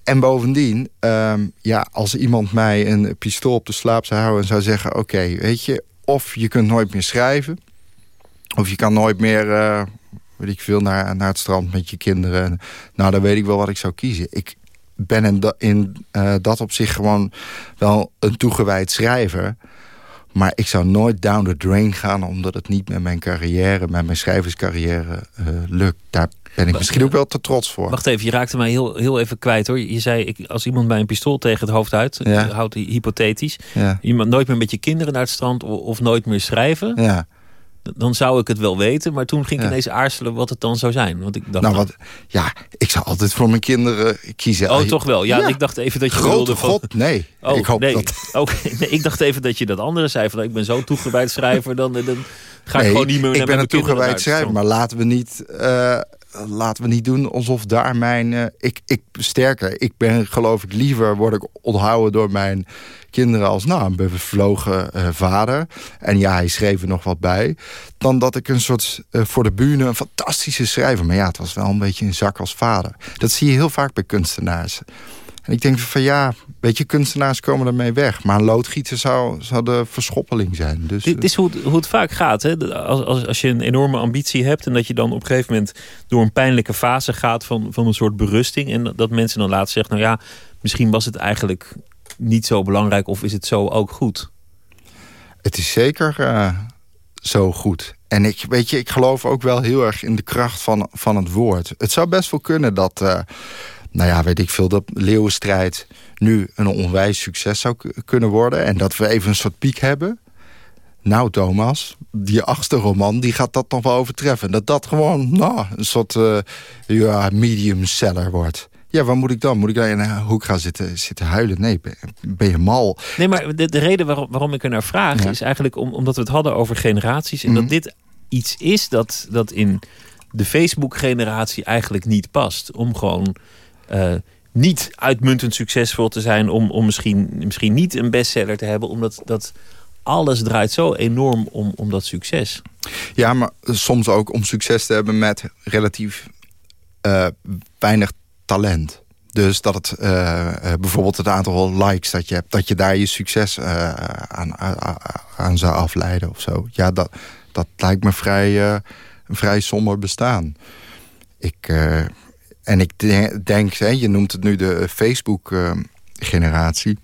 En bovendien, ehm, ja, als iemand mij een pistool op de slaap zou houden... en zou zeggen, oké, weet je, of je kunt nooit meer schrijven... of je kan nooit meer, eh, weet ik veel, naar, naar het strand met je kinderen. Nou, dan weet ik wel wat ik zou kiezen. Ik ben in, da- in eh, dat opzicht gewoon wel een toegewijd schrijver... Maar ik zou nooit down the drain gaan... omdat het niet met mijn carrière, met mijn schrijverscarrière eh, lukt. Daar ben ik misschien ook wel te trots voor. Wacht even, je raakte mij heel, heel even kwijt hoor. Je zei, ik, als iemand mij een pistool tegen het hoofd. Ja. eh, houdt hy- hypothetisch... Ja, iemand nooit meer met je kinderen naar het strand... of, of nooit meer schrijven... ja. Dan zou ik het wel weten. Maar toen ging ik Ja. ineens aarzelen wat het dan zou zijn. Want ik dacht, Nou, wat, ja, ik zou altijd voor mijn kinderen kiezen. oh toch wel. Ja, Ja. ik dacht even dat je Grote wilde van... god, nee. Oh, ik hoop nee. dat... Oké, nee, ik dacht even dat je dat andere zei. Van, ik ben zo'n toegewijd schrijver, dan, dan ga ik gewoon niet meer ik ben een toegewijd schrijver, maar laten we niet, eh, laten we niet doen alsof daar mijn... eh, ik, ik, sterker, ik ben geloof ik liever word ik onthouden door mijn kinderen als nou, een bevlogen eh, vader. En ja, hij schreef er nog wat bij. Dan dat ik een soort eh, voor de bühne een fantastische schrijver. Maar ja, het was wel een beetje een zak als vader. Dat zie je heel vaak bij kunstenaars. En ik denk van ja, weet je, kunstenaars komen ermee weg. Maar een loodgieter zou, zou de verschoppeling zijn. Dus, Dit, dit is hoe het, hoe het vaak gaat. Hè? Als, als, als je een enorme ambitie hebt en dat je dan op een gegeven moment door een pijnlijke fase gaat van, van een soort berusting. En dat, mensen dan laten zeggen, nou ja, misschien was het eigenlijk niet zo belangrijk of is het zo ook goed. Het is zeker eh, zo goed. En ik, weet je, ik geloof ook wel heel erg in de kracht van, van het woord. Het zou best wel kunnen dat, eh, nou ja, weet ik veel, dat Leeuwenstrijd nu een onwijs succes zou kunnen worden. En dat we even een soort piek hebben. Nou, Thomas, die achtste roman, die gaat dat nog wel overtreffen. Dat dat gewoon, nou, een soort eh, ja, medium seller wordt. Ja, waar moet ik dan? Moet ik daar in een hoek gaan zitten, zitten huilen? Nee, ben, je mal? Nee, maar de, de reden waarom, waarom ik er naar vraag Ja. is eigenlijk om, omdat we het hadden over generaties. En dat Mhm. dit iets is dat, dat in de Facebook-generatie eigenlijk niet past. Om gewoon eh, niet uitmuntend succesvol te zijn. Om, om misschien, misschien niet een bestseller te hebben. Omdat dat alles draait zo enorm om, om dat succes. Ja, maar soms ook om succes te hebben met relatief eh, weinig talent. Dus dat het eh, eh, bijvoorbeeld het aantal likes dat je hebt, dat je daar je succes eh, aan, aan, zou afleiden of zo. Ja, dat, dat lijkt me vrij, vrij somber bestaan. Ik, en ik de- denk, hè, je noemt het nu de Facebook-generatie.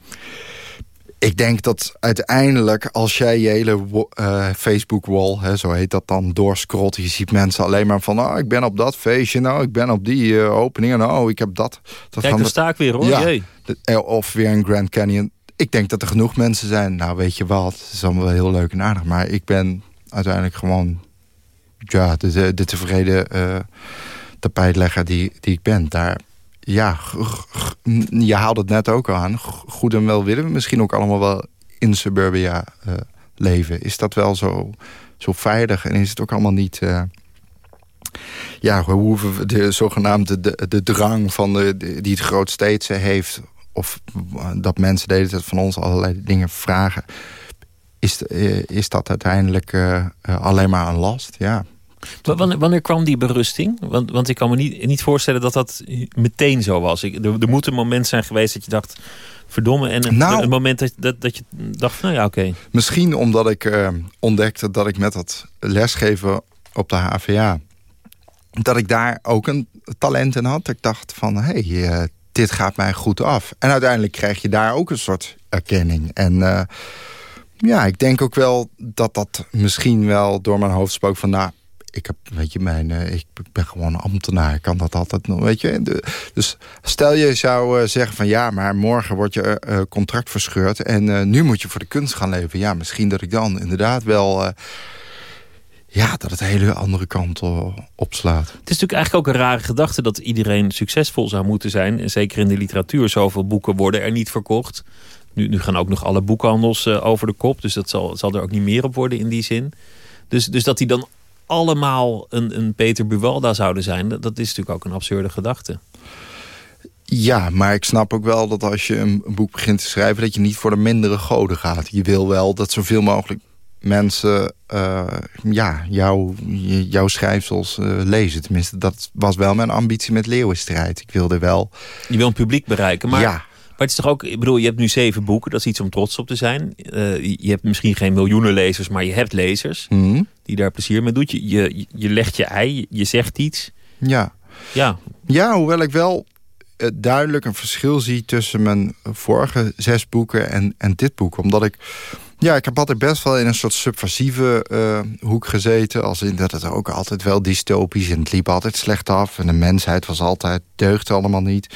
Ik denk dat uiteindelijk, als jij je hele eh, Facebook-wall, zo heet dat dan, doorscrollt... je ziet mensen alleen maar van, oh, ik ben op dat feestje, nou, ik ben op die eh, opening... en oh, ik heb dat. dat Kijk, daar de- sta ik weer hoor. Ja. Jee. de- eh, of weer een Grand Canyon. Ik denk dat er genoeg mensen zijn. Nou, weet je wat, het is allemaal wel heel leuk en aardig... maar ik ben uiteindelijk gewoon ja, de, de, de tevreden eh, tapijtlegger die, die ik ben. Daar, ja, je haalde het net ook al aan. Goed en wel willen we misschien ook allemaal wel in suburbia eh, leven. Is dat wel zo, zo veilig en is het ook allemaal niet... eh, ja, hoe hoeven we de zogenaamde de, drang van de, die het grootsteedse heeft... of dat mensen de hele tijd van ons allerlei dingen vragen... is, eh, is dat uiteindelijk eh, eh, alleen maar een last? Ja, Wanneer, wanneer kwam die berusting? Want, want ik kan me niet, niet voorstellen dat dat meteen zo was. Ik, er, er moet een moment zijn geweest dat je dacht... verdomme. En een, Nou. een moment dat, dat, dat je dacht, nou ja, oké. Misschien omdat ik eh, ontdekte dat ik met dat lesgeven op de HVA... dat ik daar ook een talent in had. Ik dacht van, hé, hey, eh, dit gaat mij goed af. En uiteindelijk krijg je daar ook een soort erkenning. En eh, ja, ik denk ook wel dat dat misschien wel door mijn hoofd spook van... nou, ik heb, weet je, mijn, eh, ik ben gewoon ambtenaar. Ik kan dat altijd nog, weet je. Dus stel je zou eh, zeggen van ja, maar morgen wordt je eh, contract verscheurd en nu moet je voor de kunst gaan leven. Ja, misschien dat ik dan inderdaad wel, ja, dat het hele andere kant opslaat. Het is natuurlijk eigenlijk ook een rare gedachte dat iedereen succesvol zou moeten zijn. En zeker in de literatuur, zoveel boeken worden er niet verkocht. Nu, nu gaan ook nog alle boekhandels over de kop. Dus dat zal, zal er ook niet meer op worden in die zin. Dus, dus dat die dan allemaal een, een Peter Buwalda zouden zijn, dat, dat is natuurlijk ook een absurde gedachte. Ja, maar ik snap ook wel dat als je een, boek begint te schrijven... dat je niet voor de mindere goden gaat. Je wil wel dat zoveel mogelijk mensen eh, ja, jou, jouw schrijfsels eh, lezen. Tenminste, dat was wel mijn ambitie met Leeuwenstrijd. Ik wilde wel... Je wil een publiek bereiken. Maar, ja, maar het is toch ook, ik bedoel, je hebt nu zeven boeken, dat is iets om trots op te zijn. Eh, je hebt misschien geen miljoenen lezers, maar je hebt lezers hm, die daar plezier mee doet. Je, je, je legt je ei, je zegt iets. ja. Ja, Ja, hoewel ik wel eh, duidelijk een verschil zie tussen mijn vorige zes boeken en, en dit boek. Omdat ik, ja, ik heb altijd best wel in een soort subversieve eh, hoek gezeten. Als in dat het ook altijd wel dystopisch en het liep altijd slecht af. En de mensheid was altijd, deugde allemaal niet.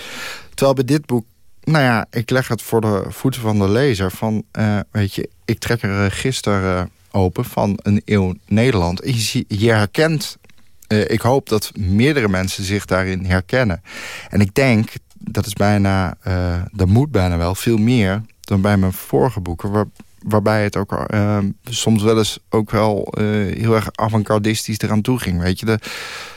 Terwijl bij dit boek, nou ja, ik leg het voor de voeten van de lezer. Van, eh, weet je, ik trek een register eh, open van een eeuw Nederland. Je, je herkent eh, ik hoop dat meerdere mensen zich daarin herkennen. En ik denk, dat is bijna, dat moet bijna wel, veel meer dan bij mijn vorige boeken. Waar, waarbij het ook eh, soms wel eens ook wel eh, heel erg avant-gardistisch eraan toe ging. Weet je, de,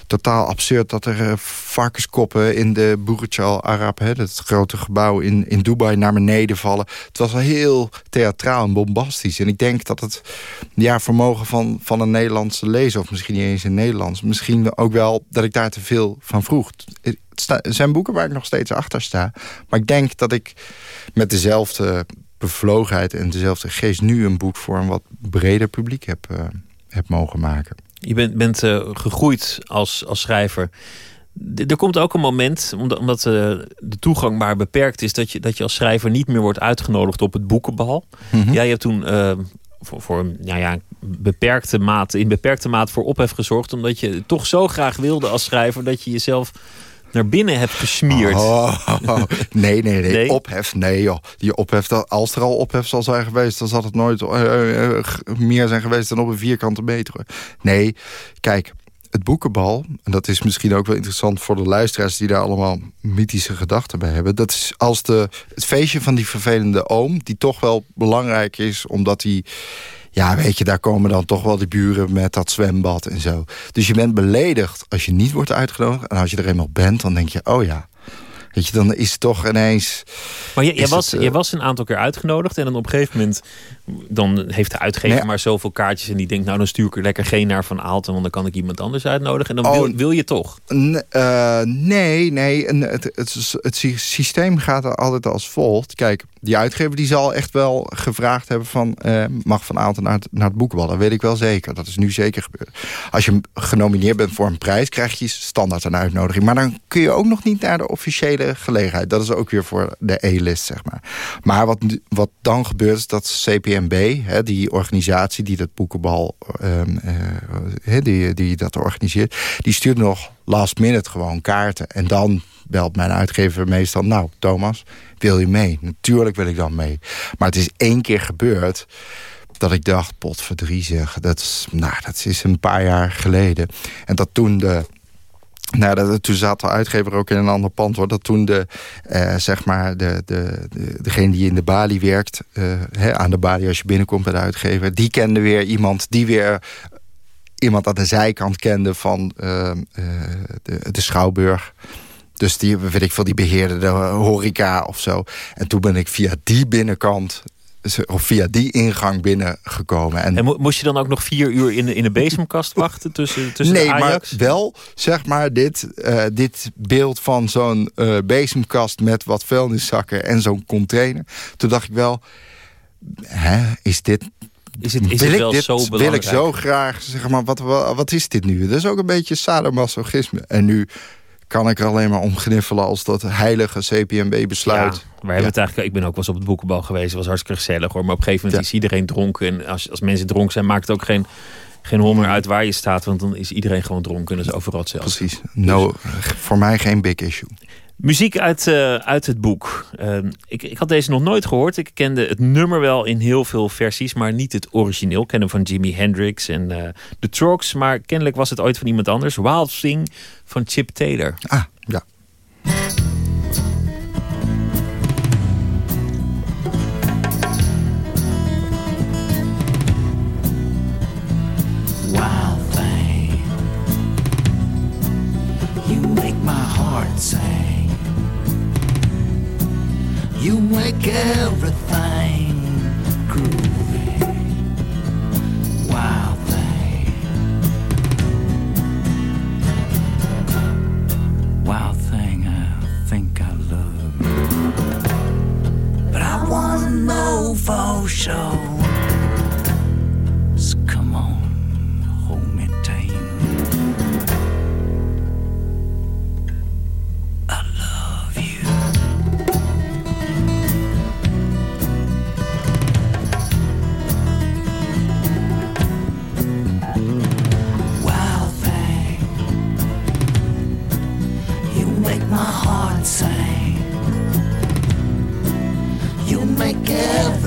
totaal absurd dat er eh, varkenskoppen in de Burj Al Arab, hè, dat grote gebouw in, in Dubai, naar beneden vallen. Het was wel heel theatraal en bombastisch. En ik denk dat het ja, vermogen van, van een Nederlandse lezer, of misschien niet eens in Nederlands, misschien ook wel dat ik daar te veel van vroeg. Het zijn boeken waar ik nog steeds achter sta. Maar ik denk dat ik met dezelfde bevlogenheid en dezelfde geest nu een boek voor een wat breder publiek heb, eh, heb mogen maken. je bent, bent eh, gegroeid als, als schrijver. D- er komt ook een moment, omdat, omdat eh, de toegang maar beperkt is, dat je, dat je als schrijver niet meer wordt uitgenodigd op het boekenbal. Mhm. Ja, je hebt toen voor, voor nou ja, beperkte mate, in beperkte mate voor ophef gezorgd, omdat je toch zo graag wilde als schrijver dat je jezelf naar binnen hebt gesmierd. Oh, nee, nee, nee, Nee? Ophef, nee joh. Die ophef, als er al ophef zal zijn geweest... dan zal het nooit eh, eh, eh, meer zijn geweest dan op een vierkante meter. Nee, kijk, het boekenbal... en dat is misschien ook wel interessant voor de luisteraars... die daar allemaal mythische gedachten bij hebben... dat is als de, het feestje van die vervelende oom... die toch wel belangrijk is, omdat hij... Ja, weet je, daar komen dan toch wel die buren met dat zwembad en zo. Dus je bent beledigd als je niet wordt uitgenodigd. En als je er eenmaal bent, dan denk je, oh ja. Weet je, dan is het toch ineens... Maar jij Is was, het, eh, jij was een aantal keer uitgenodigd. En dan op een gegeven moment dan heeft de uitgever Nee. maar zoveel kaartjes. En die denkt, nou dan stuur ik er lekker geen naar Van Aalten. Want dan kan ik iemand anders uitnodigen. En dan Oh. wil, wil je toch. Eh, nee, nee. Het, het, het, het sy- systeem gaat er altijd als volgt. Kijk, die uitgever die zal echt wel gevraagd hebben van... eh, mag Van Aalten naar het, naar het boekenbal. Dat weet ik wel zeker. Dat is nu zeker gebeurd. Als je genomineerd bent voor een prijs... krijg je standaard een uitnodiging. Maar dan kun je ook nog niet naar de officiële gelegenheid. Dat is ook weer voor de E-list, zeg maar. Maar wat, wat dan gebeurt is dat Hè, die organisatie die dat boekenbal... ehm, eh, die, die dat organiseert... die stuurt nog last minute gewoon kaarten. En dan belt mijn uitgever meestal... nou, Thomas, wil je mee? Natuurlijk wil ik dan mee. Maar het is één keer gebeurd dat ik dacht, potverdrie zeg. Dat is, nou, dat is een paar jaar geleden. En dat toen de... Nou, dat, toen zat de uitgever ook in een ander pand. Hoor. Dat toen de, eh, zeg maar, de, de, de, degene die in de balie werkt... eh, hè, aan de balie als je binnenkomt bij de uitgever... die kende weer iemand die weer iemand aan de zijkant kende van eh, eh, de, de Schouwburg. Dus die, weet ik veel, die beheerde de horeca of zo. En toen ben ik via die binnenkant, of via die ingang binnengekomen. En, En mo- moest je dan ook nog vier uur in de, in de bezemkast wachten tussen, tussen nee, de maar Ajax? wel, zeg maar, dit, eh, dit beeld van zo'n eh, bezemkast met wat vuilniszakken en zo'n container. Toen dacht ik wel, hè, is dit Is het, is wil het ik wel dit, zo wil belangrijk? ik zo graag, zeg maar, wat, wat, wat is dit nu? Dat is ook een beetje sadomasochisme. En nu kan ik er alleen maar om gniffelen als dat heilige CPMB-besluit. Ja, we hebben het eigenlijk, ik ben ook wel eens op het boekenbal geweest. Het was hartstikke gezellig hoor. Maar op een gegeven moment Ja. is iedereen dronken. En als, als mensen dronken zijn, maakt het ook geen, geen hol meer uit waar je staat, want dan is iedereen gewoon dronken. Dat is overal hetzelfde. Precies. No, voor mij geen big issue. Muziek uit, eh, uit het boek. Uh, ik, ik had deze nog nooit gehoord. Ik kende het nummer wel in heel veel versies, maar niet het origineel. Ik ken hem van Jimi Hendrix en uh, The Trucks, maar kennelijk was het ooit van iemand anders. Wild Thing van Chip Taylor. Ah, ja. wild thing. You make my heart sing. You make everything groovy. Wild thing. Wild thing, I think I love. But I wanna know for sure. So come on You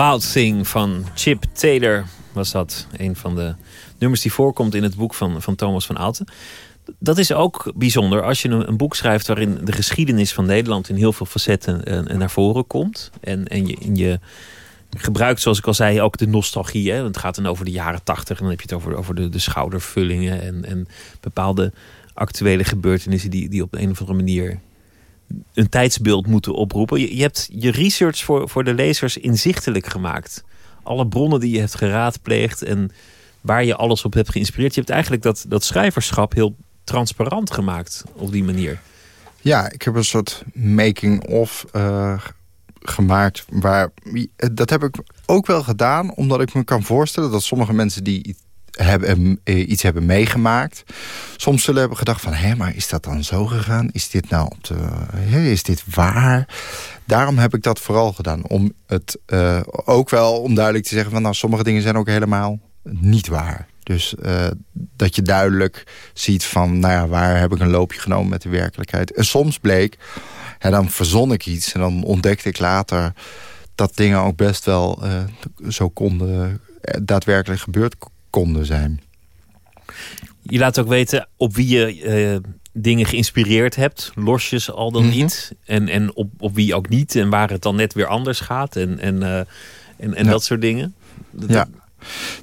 Wild Thing van Chip Taylor was dat. Een van de nummers die voorkomt in het boek van, van Thomas van Aalten. Dat is ook bijzonder als je een, boek schrijft waarin de geschiedenis van Nederland in heel veel facetten eh, naar voren komt. En, en je, en je gebruikt, zoals ik al zei, ook de nostalgie. Hè? Het gaat dan over de jaren tachtig. En dan heb je het over, over de, de schoudervullingen en, en bepaalde actuele gebeurtenissen die, die op een of andere manier een tijdsbeeld moeten oproepen. Je, je hebt je research voor, voor de lezers inzichtelijk gemaakt. Alle bronnen die je hebt geraadpleegd en waar je alles op hebt geïnspireerd. Je hebt eigenlijk dat, dat schrijverschap heel transparant gemaakt op die manier. Ja, ik heb een soort making-of eh, gemaakt. Waar, dat heb ik ook wel gedaan, omdat ik me kan voorstellen... dat sommige mensen die hebben, eh, iets hebben meegemaakt... soms zullen hebben gedacht van... hé, maar is dat dan zo gegaan? Is dit nou op de, hè, is dit waar? Daarom heb ik dat vooral gedaan. Om het eh, ook wel om duidelijk te zeggen... van nou, sommige dingen zijn ook helemaal niet waar. Dus eh, dat je duidelijk ziet van, nou ja, waar heb ik een loopje genomen met de werkelijkheid. En soms bleek, en dan verzon ik iets en dan ontdekte ik later dat dingen ook best wel eh, zo konden, eh, daadwerkelijk gebeurd konden zijn. Je laat ook weten op wie je eh, dingen geïnspireerd hebt. Losjes al dan Mhm. niet. En, en op, op wie ook niet. En waar het dan net weer anders gaat. En, en, eh, en, en Ja. dat soort dingen. Dat- Ja.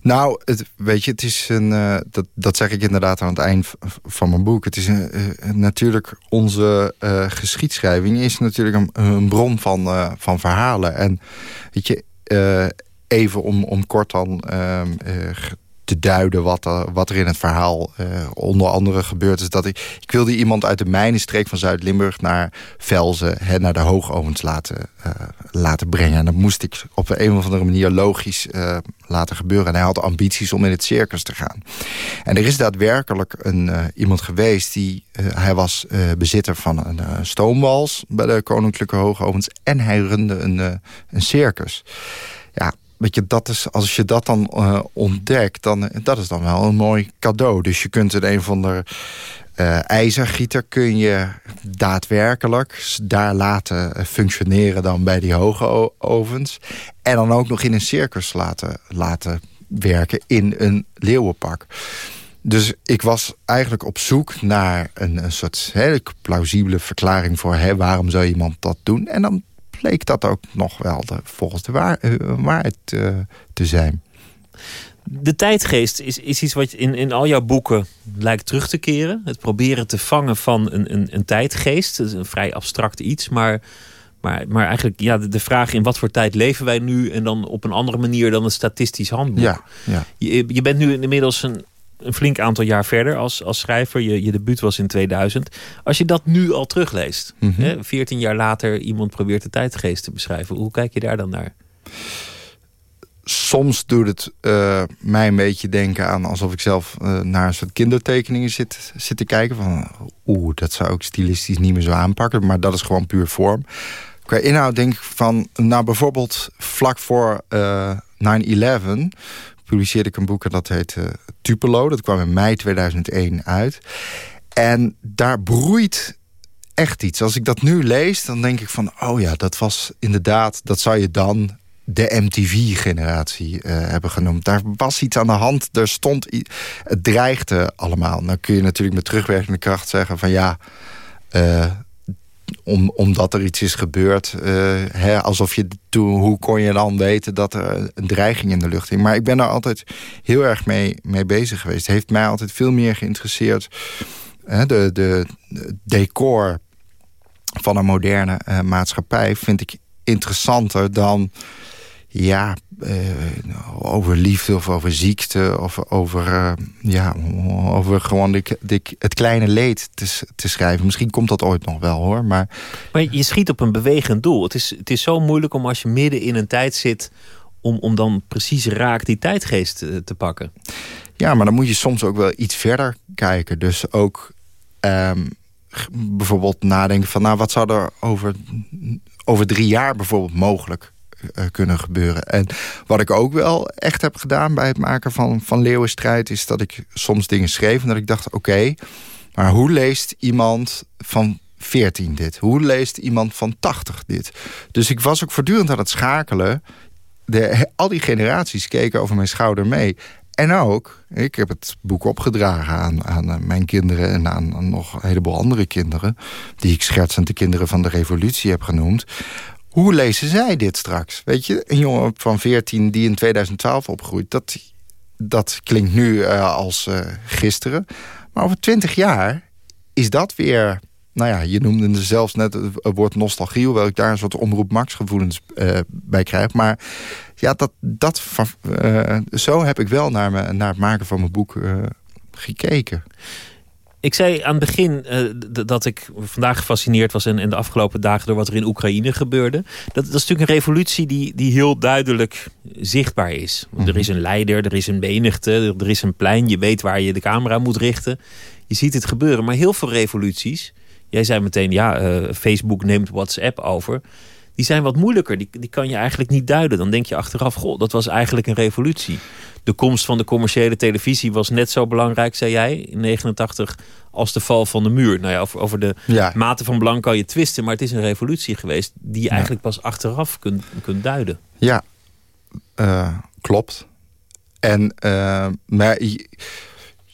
Nou, het, weet je, het is een. eh, dat, dat zeg ik inderdaad aan het eind van mijn boek. Het is een, natuurlijk onze geschiedschrijving is natuurlijk een, een bron van, van verhalen. En weet je, even om, om kort dan ehm, eh, te duiden wat er, wat er in het verhaal eh, onder andere gebeurt. Is dat ik, ik wilde iemand uit de mijnenstreek van Zuid-Limburg naar Velzen, hè, naar de hoogovens laten, eh, laten brengen. En dat moest ik op een of andere manier logisch eh, laten gebeuren. En hij had ambities om in het circus te gaan. En er is daadwerkelijk een, iemand geweest die... hij was bezitter van een stoomwals bij de Koninklijke Hoogovens. En hij runde een, een circus. Ja, weet je, dat is, als je dat dan eh, ontdekt, dan dat is dan wel een mooi cadeau. Dus je kunt in een van de eh, ijzergieter kun je daadwerkelijk daar laten eh, functioneren dan bij die hoge ovens. En dan ook nog in een circus laten, laten werken in een leeuwenpak. Dus ik was eigenlijk op zoek naar een, een soort hè, plausibele verklaring voor... Hè, waarom zou iemand dat doen? En dan bleek dat ook nog wel de, volgens de waar, eh, waarheid eh, te zijn. De tijdgeest is, is iets wat in, in al jouw boeken lijkt terug te keren. Het proberen te vangen van een, een, een tijdgeest. Dat is een vrij abstract iets, maar, maar, maar eigenlijk ja, de, de vraag in wat voor tijd leven wij nu... en dan op een andere manier dan een statistisch handboek. Ja, ja. Je, je bent nu inmiddels een, een flink aantal jaar verder als, als schrijver. Je, je debuut was in 2000. Als je dat nu al terugleest, Mhm. hè, 14 jaar later iemand probeert de tijdgeest te beschrijven. Hoe kijk je daar dan naar? soms doet het eh, mij een beetje denken aan alsof ik zelf eh, naar een soort kindertekeningen zit, zit te kijken. Van oeh, dat zou ik stilistisch niet meer zo aanpakken. Maar dat is gewoon puur vorm. Qua inhoud denk ik van, nou bijvoorbeeld vlak voor eh 9-11 publiceerde ik een boek en dat heet eh, Tupelo. Dat kwam in mei 2001 uit. En daar broeit echt iets. Als ik dat nu lees, dan denk ik van... oh ja, dat was inderdaad, dat zou je dan de MTV-generatie eh, hebben genoemd. Daar was iets aan de hand, er stond... Het dreigde allemaal. Nou kun je natuurlijk met terugwerkende kracht zeggen van ja... eh, om, omdat er iets is gebeurd, eh, hè, alsof je toen, hoe kon je dan weten dat er een dreiging in de lucht hing? Maar ik ben daar altijd heel erg mee, mee bezig geweest. Het heeft mij altijd veel meer geïnteresseerd. Hè, de, de, de decor van een moderne eh, maatschappij vind ik interessanter dan ja, over liefde of over ziekte of over, eh, ja, over gewoon de, de, het kleine leed te, te schrijven. Misschien komt dat ooit nog wel hoor, maar Maar je schiet op een bewegend doel. Het is, het is zo moeilijk om als je midden in een tijd zit... om, om dan precies raak die tijdgeest eh, te pakken. Ja, maar dan moet je soms ook wel iets verder kijken. Dus ook ehm, bijvoorbeeld nadenken van... nou, wat zou er over, over drie jaar bijvoorbeeld mogelijk eh, kunnen gebeuren? En wat ik ook wel echt heb gedaan bij het maken van, van Leeuwenstrijd... is dat ik soms dingen schreef en dat ik dacht... oké, maar hoe leest iemand van 14 dit? Hoe leest iemand van 80 dit? Dus ik was ook voortdurend aan het schakelen de, al die generaties keken over mijn schouder mee. En ook, ik heb het boek opgedragen aan, aan eh, mijn kinderen... en aan, aan nog een heleboel andere kinderen... die ik schertsend de kinderen van de revolutie heb genoemd. Hoe lezen zij dit straks? Weet je, een jongen van 14 die in 2012 opgroeit... dat, dat klinkt nu eh, als eh, gisteren. Maar over 20 jaar is dat weer... Nou ja, je noemde zelfs net het woord nostalgie... hoewel ik daar een soort omroep Max gevoelens eh, bij krijg. Maar ja, dat, dat, zo heb ik wel naar, me, naar het maken van mijn boek gekeken. Ik zei aan het begin eh, dat ik vandaag gefascineerd was... En, en de afgelopen dagen door wat er in Oekraïne gebeurde. Dat, dat is natuurlijk een revolutie die, die heel duidelijk zichtbaar is. Want Er is een leider, er is een menigte, er is een plein. Je weet waar je de camera moet richten. Je ziet het gebeuren. Maar heel veel revoluties... Jij zei meteen, ja, eh, Facebook neemt WhatsApp over... Die zijn wat moeilijker. Die, die kan je eigenlijk niet duiden. Dan denk je achteraf, goh, dat was eigenlijk een revolutie. De komst van de commerciële televisie was net zo belangrijk, zei jij, in 89, als de val van de muur. Nou ja, over, over de Ja. mate van belang kan je twisten, maar het is een revolutie geweest die je eigenlijk pas achteraf kunt, kunt duiden. Ja, eh, klopt. En eh, maar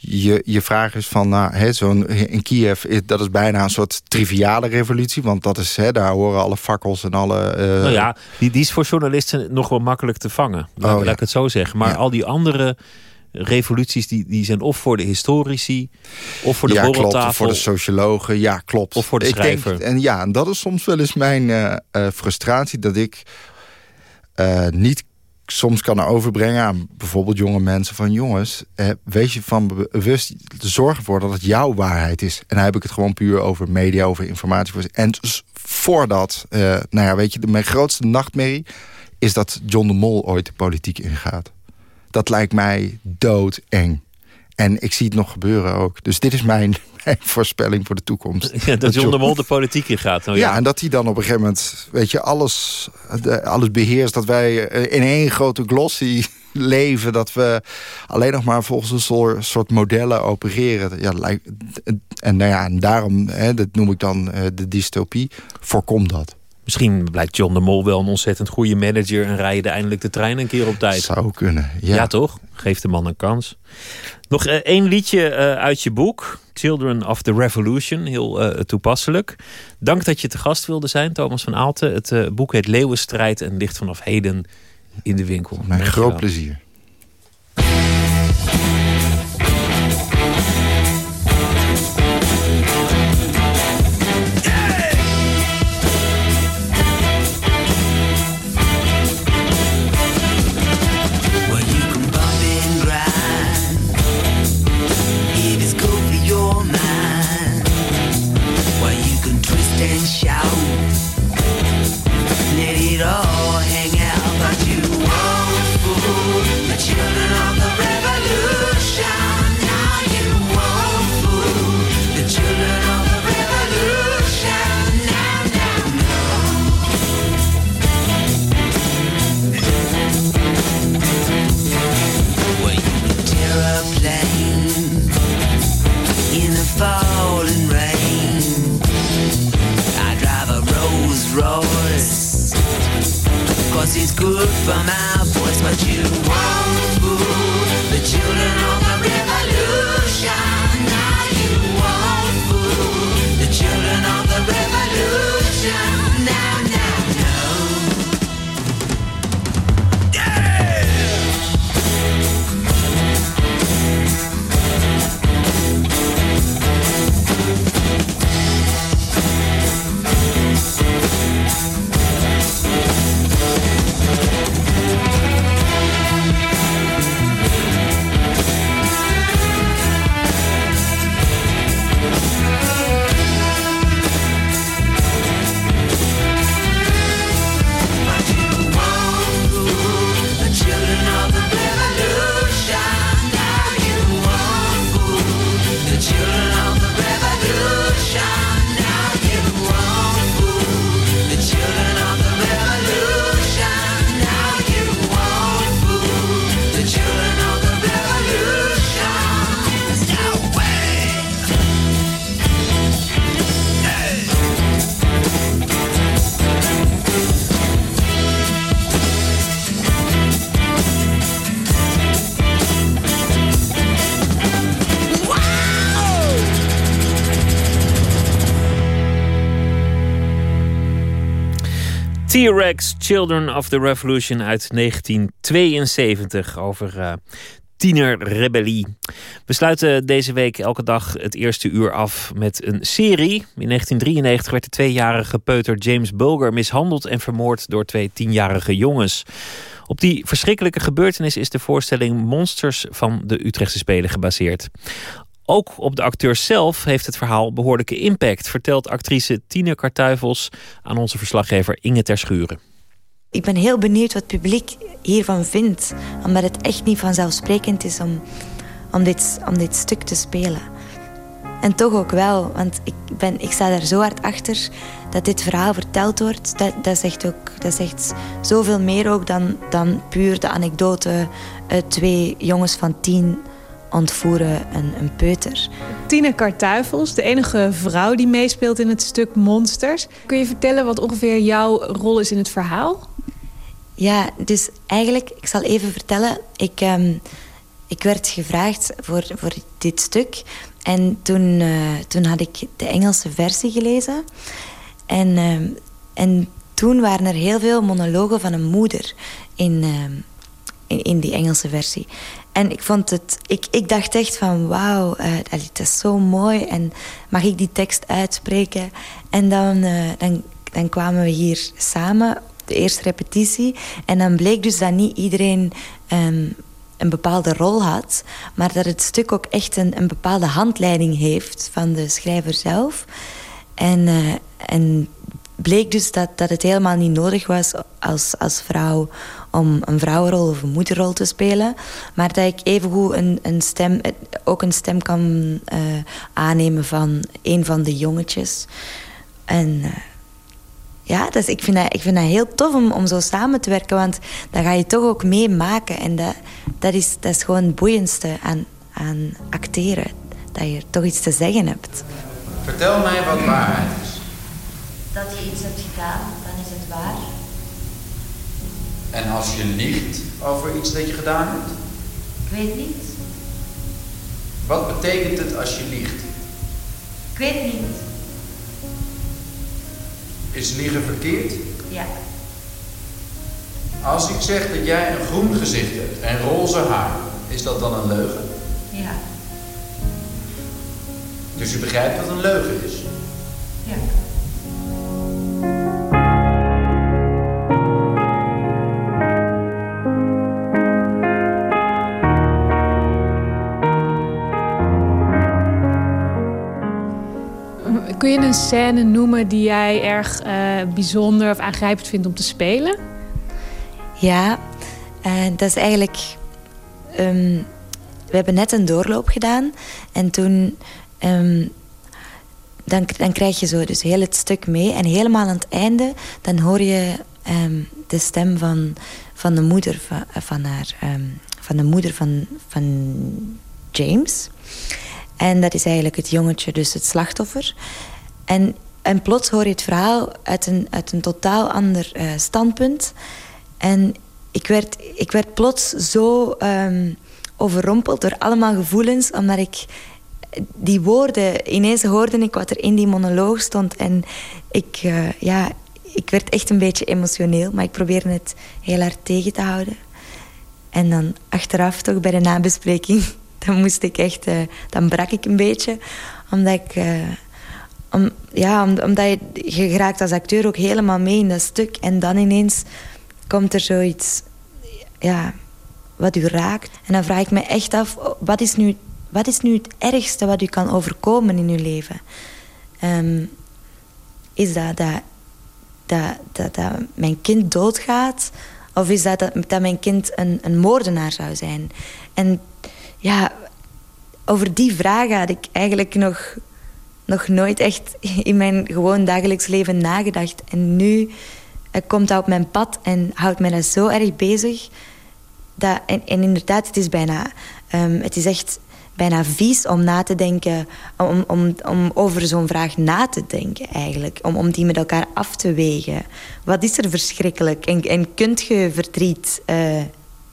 je, je, vraag is van, nou, hè, zo'n in Kiev, dat is bijna een soort triviale revolutie, want dat is, hè, daar horen alle fakkels en alle. eh, nou ja, die, die is voor journalisten nog wel makkelijk te vangen. Laat, Oh, laat ik het zo zeggen. Maar Ja. al die andere revoluties, die, die zijn of voor de historici, of voor de ja, klopt. Of voor de sociologen, ja, klopt. Of voor de Ik denk- schrijver. en ja, en dat is soms wel eens mijn eh, eh, frustratie... dat ik eh, niet soms kan overbrengen aan bijvoorbeeld jonge mensen... van jongens, eh, wees je van bewust, zorg ervoor dat het jouw waarheid is. En dan heb ik het gewoon puur over media, over informatie. En voordat, eh, nou ja, weet je, mijn grootste nachtmerrie... is dat John de Mol ooit de politiek ingaat. Dat lijkt mij doodeng. En ik zie het nog gebeuren ook. Dus dit is mijn, mijn voorspelling voor de toekomst. Ja, dat John de Mol de politiek in gaat. Nou, Ja, ja. en dat hij dan op een gegeven moment, weet je, alles, de- alles beheerst. Dat wij eh, in één grote glossy leven. Dat we alleen nog maar volgens een soort, soort modellen opereren. Ja, en, nou ja, en daarom, hè, dat noem ik dan eh, de dystopie. Voorkom dat. Misschien blijkt John de Mol wel een ontzettend goede manager... en rijden eindelijk de trein een keer op tijd. Zou kunnen, ja. Ja, toch? Geef de man een kans. Nog eh, één liedje eh, uit je boek. Children of the Revolution. Heel eh, toepasselijk. Dank dat je te gast wilde zijn, Thomas van Aalten. Het boek heet Leeuwenstrijd en ligt vanaf heden in de winkel. Mijn groot plezier. T-Rex, Children of the Revolution uit 1972 over eh tienerrebellie. We sluiten deze week elke dag het eerste uur af met een serie. In 1993 werd de tweejarige peuter James Bulger mishandeld en vermoord door twee tienjarige jongens. Op die verschrikkelijke gebeurtenis is de voorstelling Monsters van de Utrechtse Spelen gebaseerd. Ook op de acteurs zelf heeft het verhaal behoorlijke impact, vertelt actrice Tine Kartuivels aan onze verslaggever Inge Terschuren. Ik ben heel benieuwd wat het publiek hiervan vindt. Omdat het echt niet vanzelfsprekend is om, om, dit, om dit stuk te spelen. En toch ook wel, want ik, ben, ik sta daar zo hard achter dat dit verhaal verteld wordt. Dat, dat, zegt, ook, dat zegt zoveel meer ook dan, dan puur de anekdote... eh, twee jongens van tien ontvoeren een, een peuter. Tine Kartuivels, de enige vrouw die meespeelt in het stuk Monsters. Kun je vertellen wat ongeveer jouw rol is in het verhaal? Ja, dus eigenlijk, ik zal even vertellen. Ik, ehm, ik werd gevraagd voor, voor dit stuk. En toen, eh, toen had ik de Engelse versie gelezen. En, ehm, en toen waren er heel veel monologen van een moeder in, ehm, in, die Engelse versie. En ik vond het, ik, ik dacht echt van wauw, eh, allee, het is zo mooi. En mag ik die tekst uitspreken? En dan, eh, dan, dan kwamen we hier samen de eerste repetitie. En dan bleek dus dat niet iedereen ehm, een bepaalde rol had, maar dat het stuk ook echt een, een bepaalde handleiding heeft van de schrijver zelf. En, eh, en bleek dus dat, dat het helemaal niet nodig was als, als vrouw om een vrouwenrol of een moederrol te spelen. Maar dat ik evengoed een, een stem, ook een stem kan eh, aannemen van een van de jongetjes. En eh, ja, dus ik, vind dat, ik vind dat heel tof om, om zo samen te werken. Want dan ga je toch ook meemaken. En dat, dat, is, dat is gewoon het boeiendste aan, aan acteren. Dat je toch iets te zeggen hebt. Vertel mij wat waarheid is. Dat je iets hebt gedaan, dan is het waar. En als je liegt over iets dat je gedaan hebt, Ik weet niet. wat betekent het als je liegt? Ik weet niet. Is liegen verkeerd? Ja. Als ik zeg dat jij een groen gezicht hebt en roze haar, is dat dan een leugen? Ja. Dus u begrijpt wat een leugen is. Ja. Kun je een scène noemen die jij erg eh, bijzonder of aangrijpend vindt om te spelen? Ja, eh, dat is eigenlijk... ehm, we hebben net een doorloop gedaan. En toen... ehm, dan, dan krijg je zo dus heel het stuk mee. En helemaal aan het einde... dan hoor je ehm, de stem van, van de moeder van, van haar... van de moeder van, van James. En dat is eigenlijk het jongetje, dus het slachtoffer. En, en plots hoor je het verhaal uit een, uit een totaal ander eh, standpunt. En ik werd, ik werd plots zo ehm, overrompeld door allemaal gevoelens, omdat ik die woorden, ineens hoorde ik wat er in die monoloog stond. En ik, eh, ja, ik werd echt een beetje emotioneel, maar ik probeerde het heel hard tegen te houden. En dan achteraf, toch bij de nabespreking, dan moest ik echt, eh, dan brak ik een beetje, omdat ik. Om, ja, om- omdat je, je als acteur ook helemaal mee in dat stuk. En dan ineens komt er zoiets ja, wat u raakt. En dan vraag ik me echt af, wat is nu, wat is nu het ergste wat u kan overkomen in uw leven? Ehm, is dat dat, dat, dat dat mijn kind doodgaat? Of is dat dat, dat mijn kind een, een moordenaar zou zijn? En ja, over die vragen had ik eigenlijk nog, nog nooit echt in mijn gewoon dagelijks leven nagedacht. En nu eh, komt dat op mijn pad en houdt mij dat zo erg bezig. Dat, en, inderdaad, het is bijna... ehm, het is echt bijna vies om na te denken... om, om, om over zo'n vraag na te denken, eigenlijk. Om, om die met elkaar af te wegen. Wat is er verschrikkelijk? En, en kunt je verdriet eh,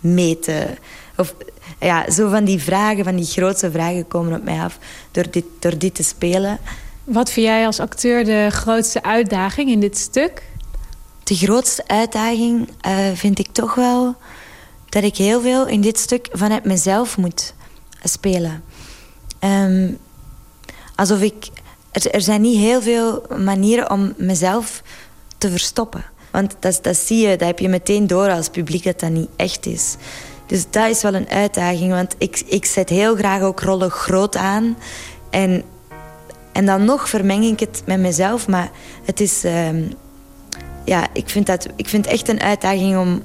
meten? Of, ja, zo van die vragen, van die grootste vragen komen op mij af... door dit, door dit te spelen. Wat vind jij als acteur de grootste uitdaging in dit stuk? De grootste uitdaging eh, vind ik toch wel dat ik heel veel in dit stuk vanuit mezelf moet spelen. Ehm, alsof ik. Er, er zijn niet heel veel manieren om mezelf te verstoppen. Want dat, dat zie je, dat heb je meteen door als publiek dat dat niet echt is. Dus dat is wel een uitdaging, want ik, ik zet heel graag ook rollen groot aan. En, en dan nog vermeng ik het met mezelf, maar het is. ehm, ja, ik vind, dat, ik vind echt een uitdaging om,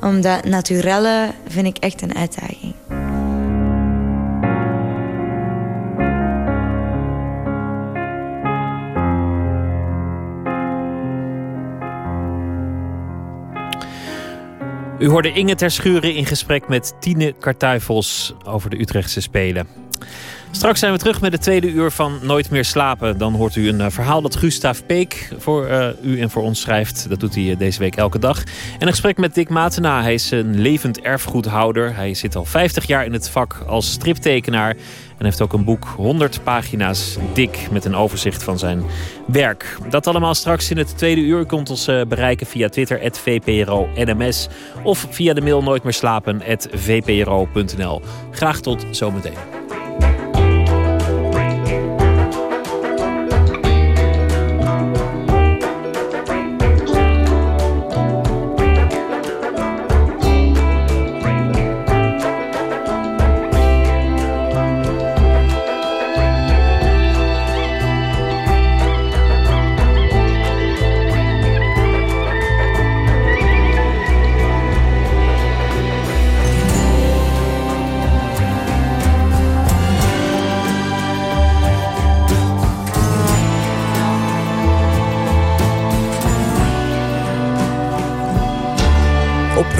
om dat naturelle vind ik echt een uitdaging. U hoorde Inge ter Schuren in gesprek met Tine Kartuifels over de Utrechtse Spelen. Straks zijn we terug met het tweede uur van Nooit meer slapen. Dan hoort u een eh, verhaal dat Gustav Peek voor eh, u en voor ons schrijft. Dat doet hij eh, deze week elke dag. En een gesprek met Dick Matena. Hij is een levend erfgoedhouder. Hij zit al 50 jaar in het vak als striptekenaar. En heeft ook een boek 100 pagina's dik met een overzicht van zijn werk. Dat allemaal straks in het tweede uur. U kunt ons eh, bereiken via Twitter, @vpro_nms Of via de mail nooitmeerslapen.vpro.nl. Graag tot zometeen.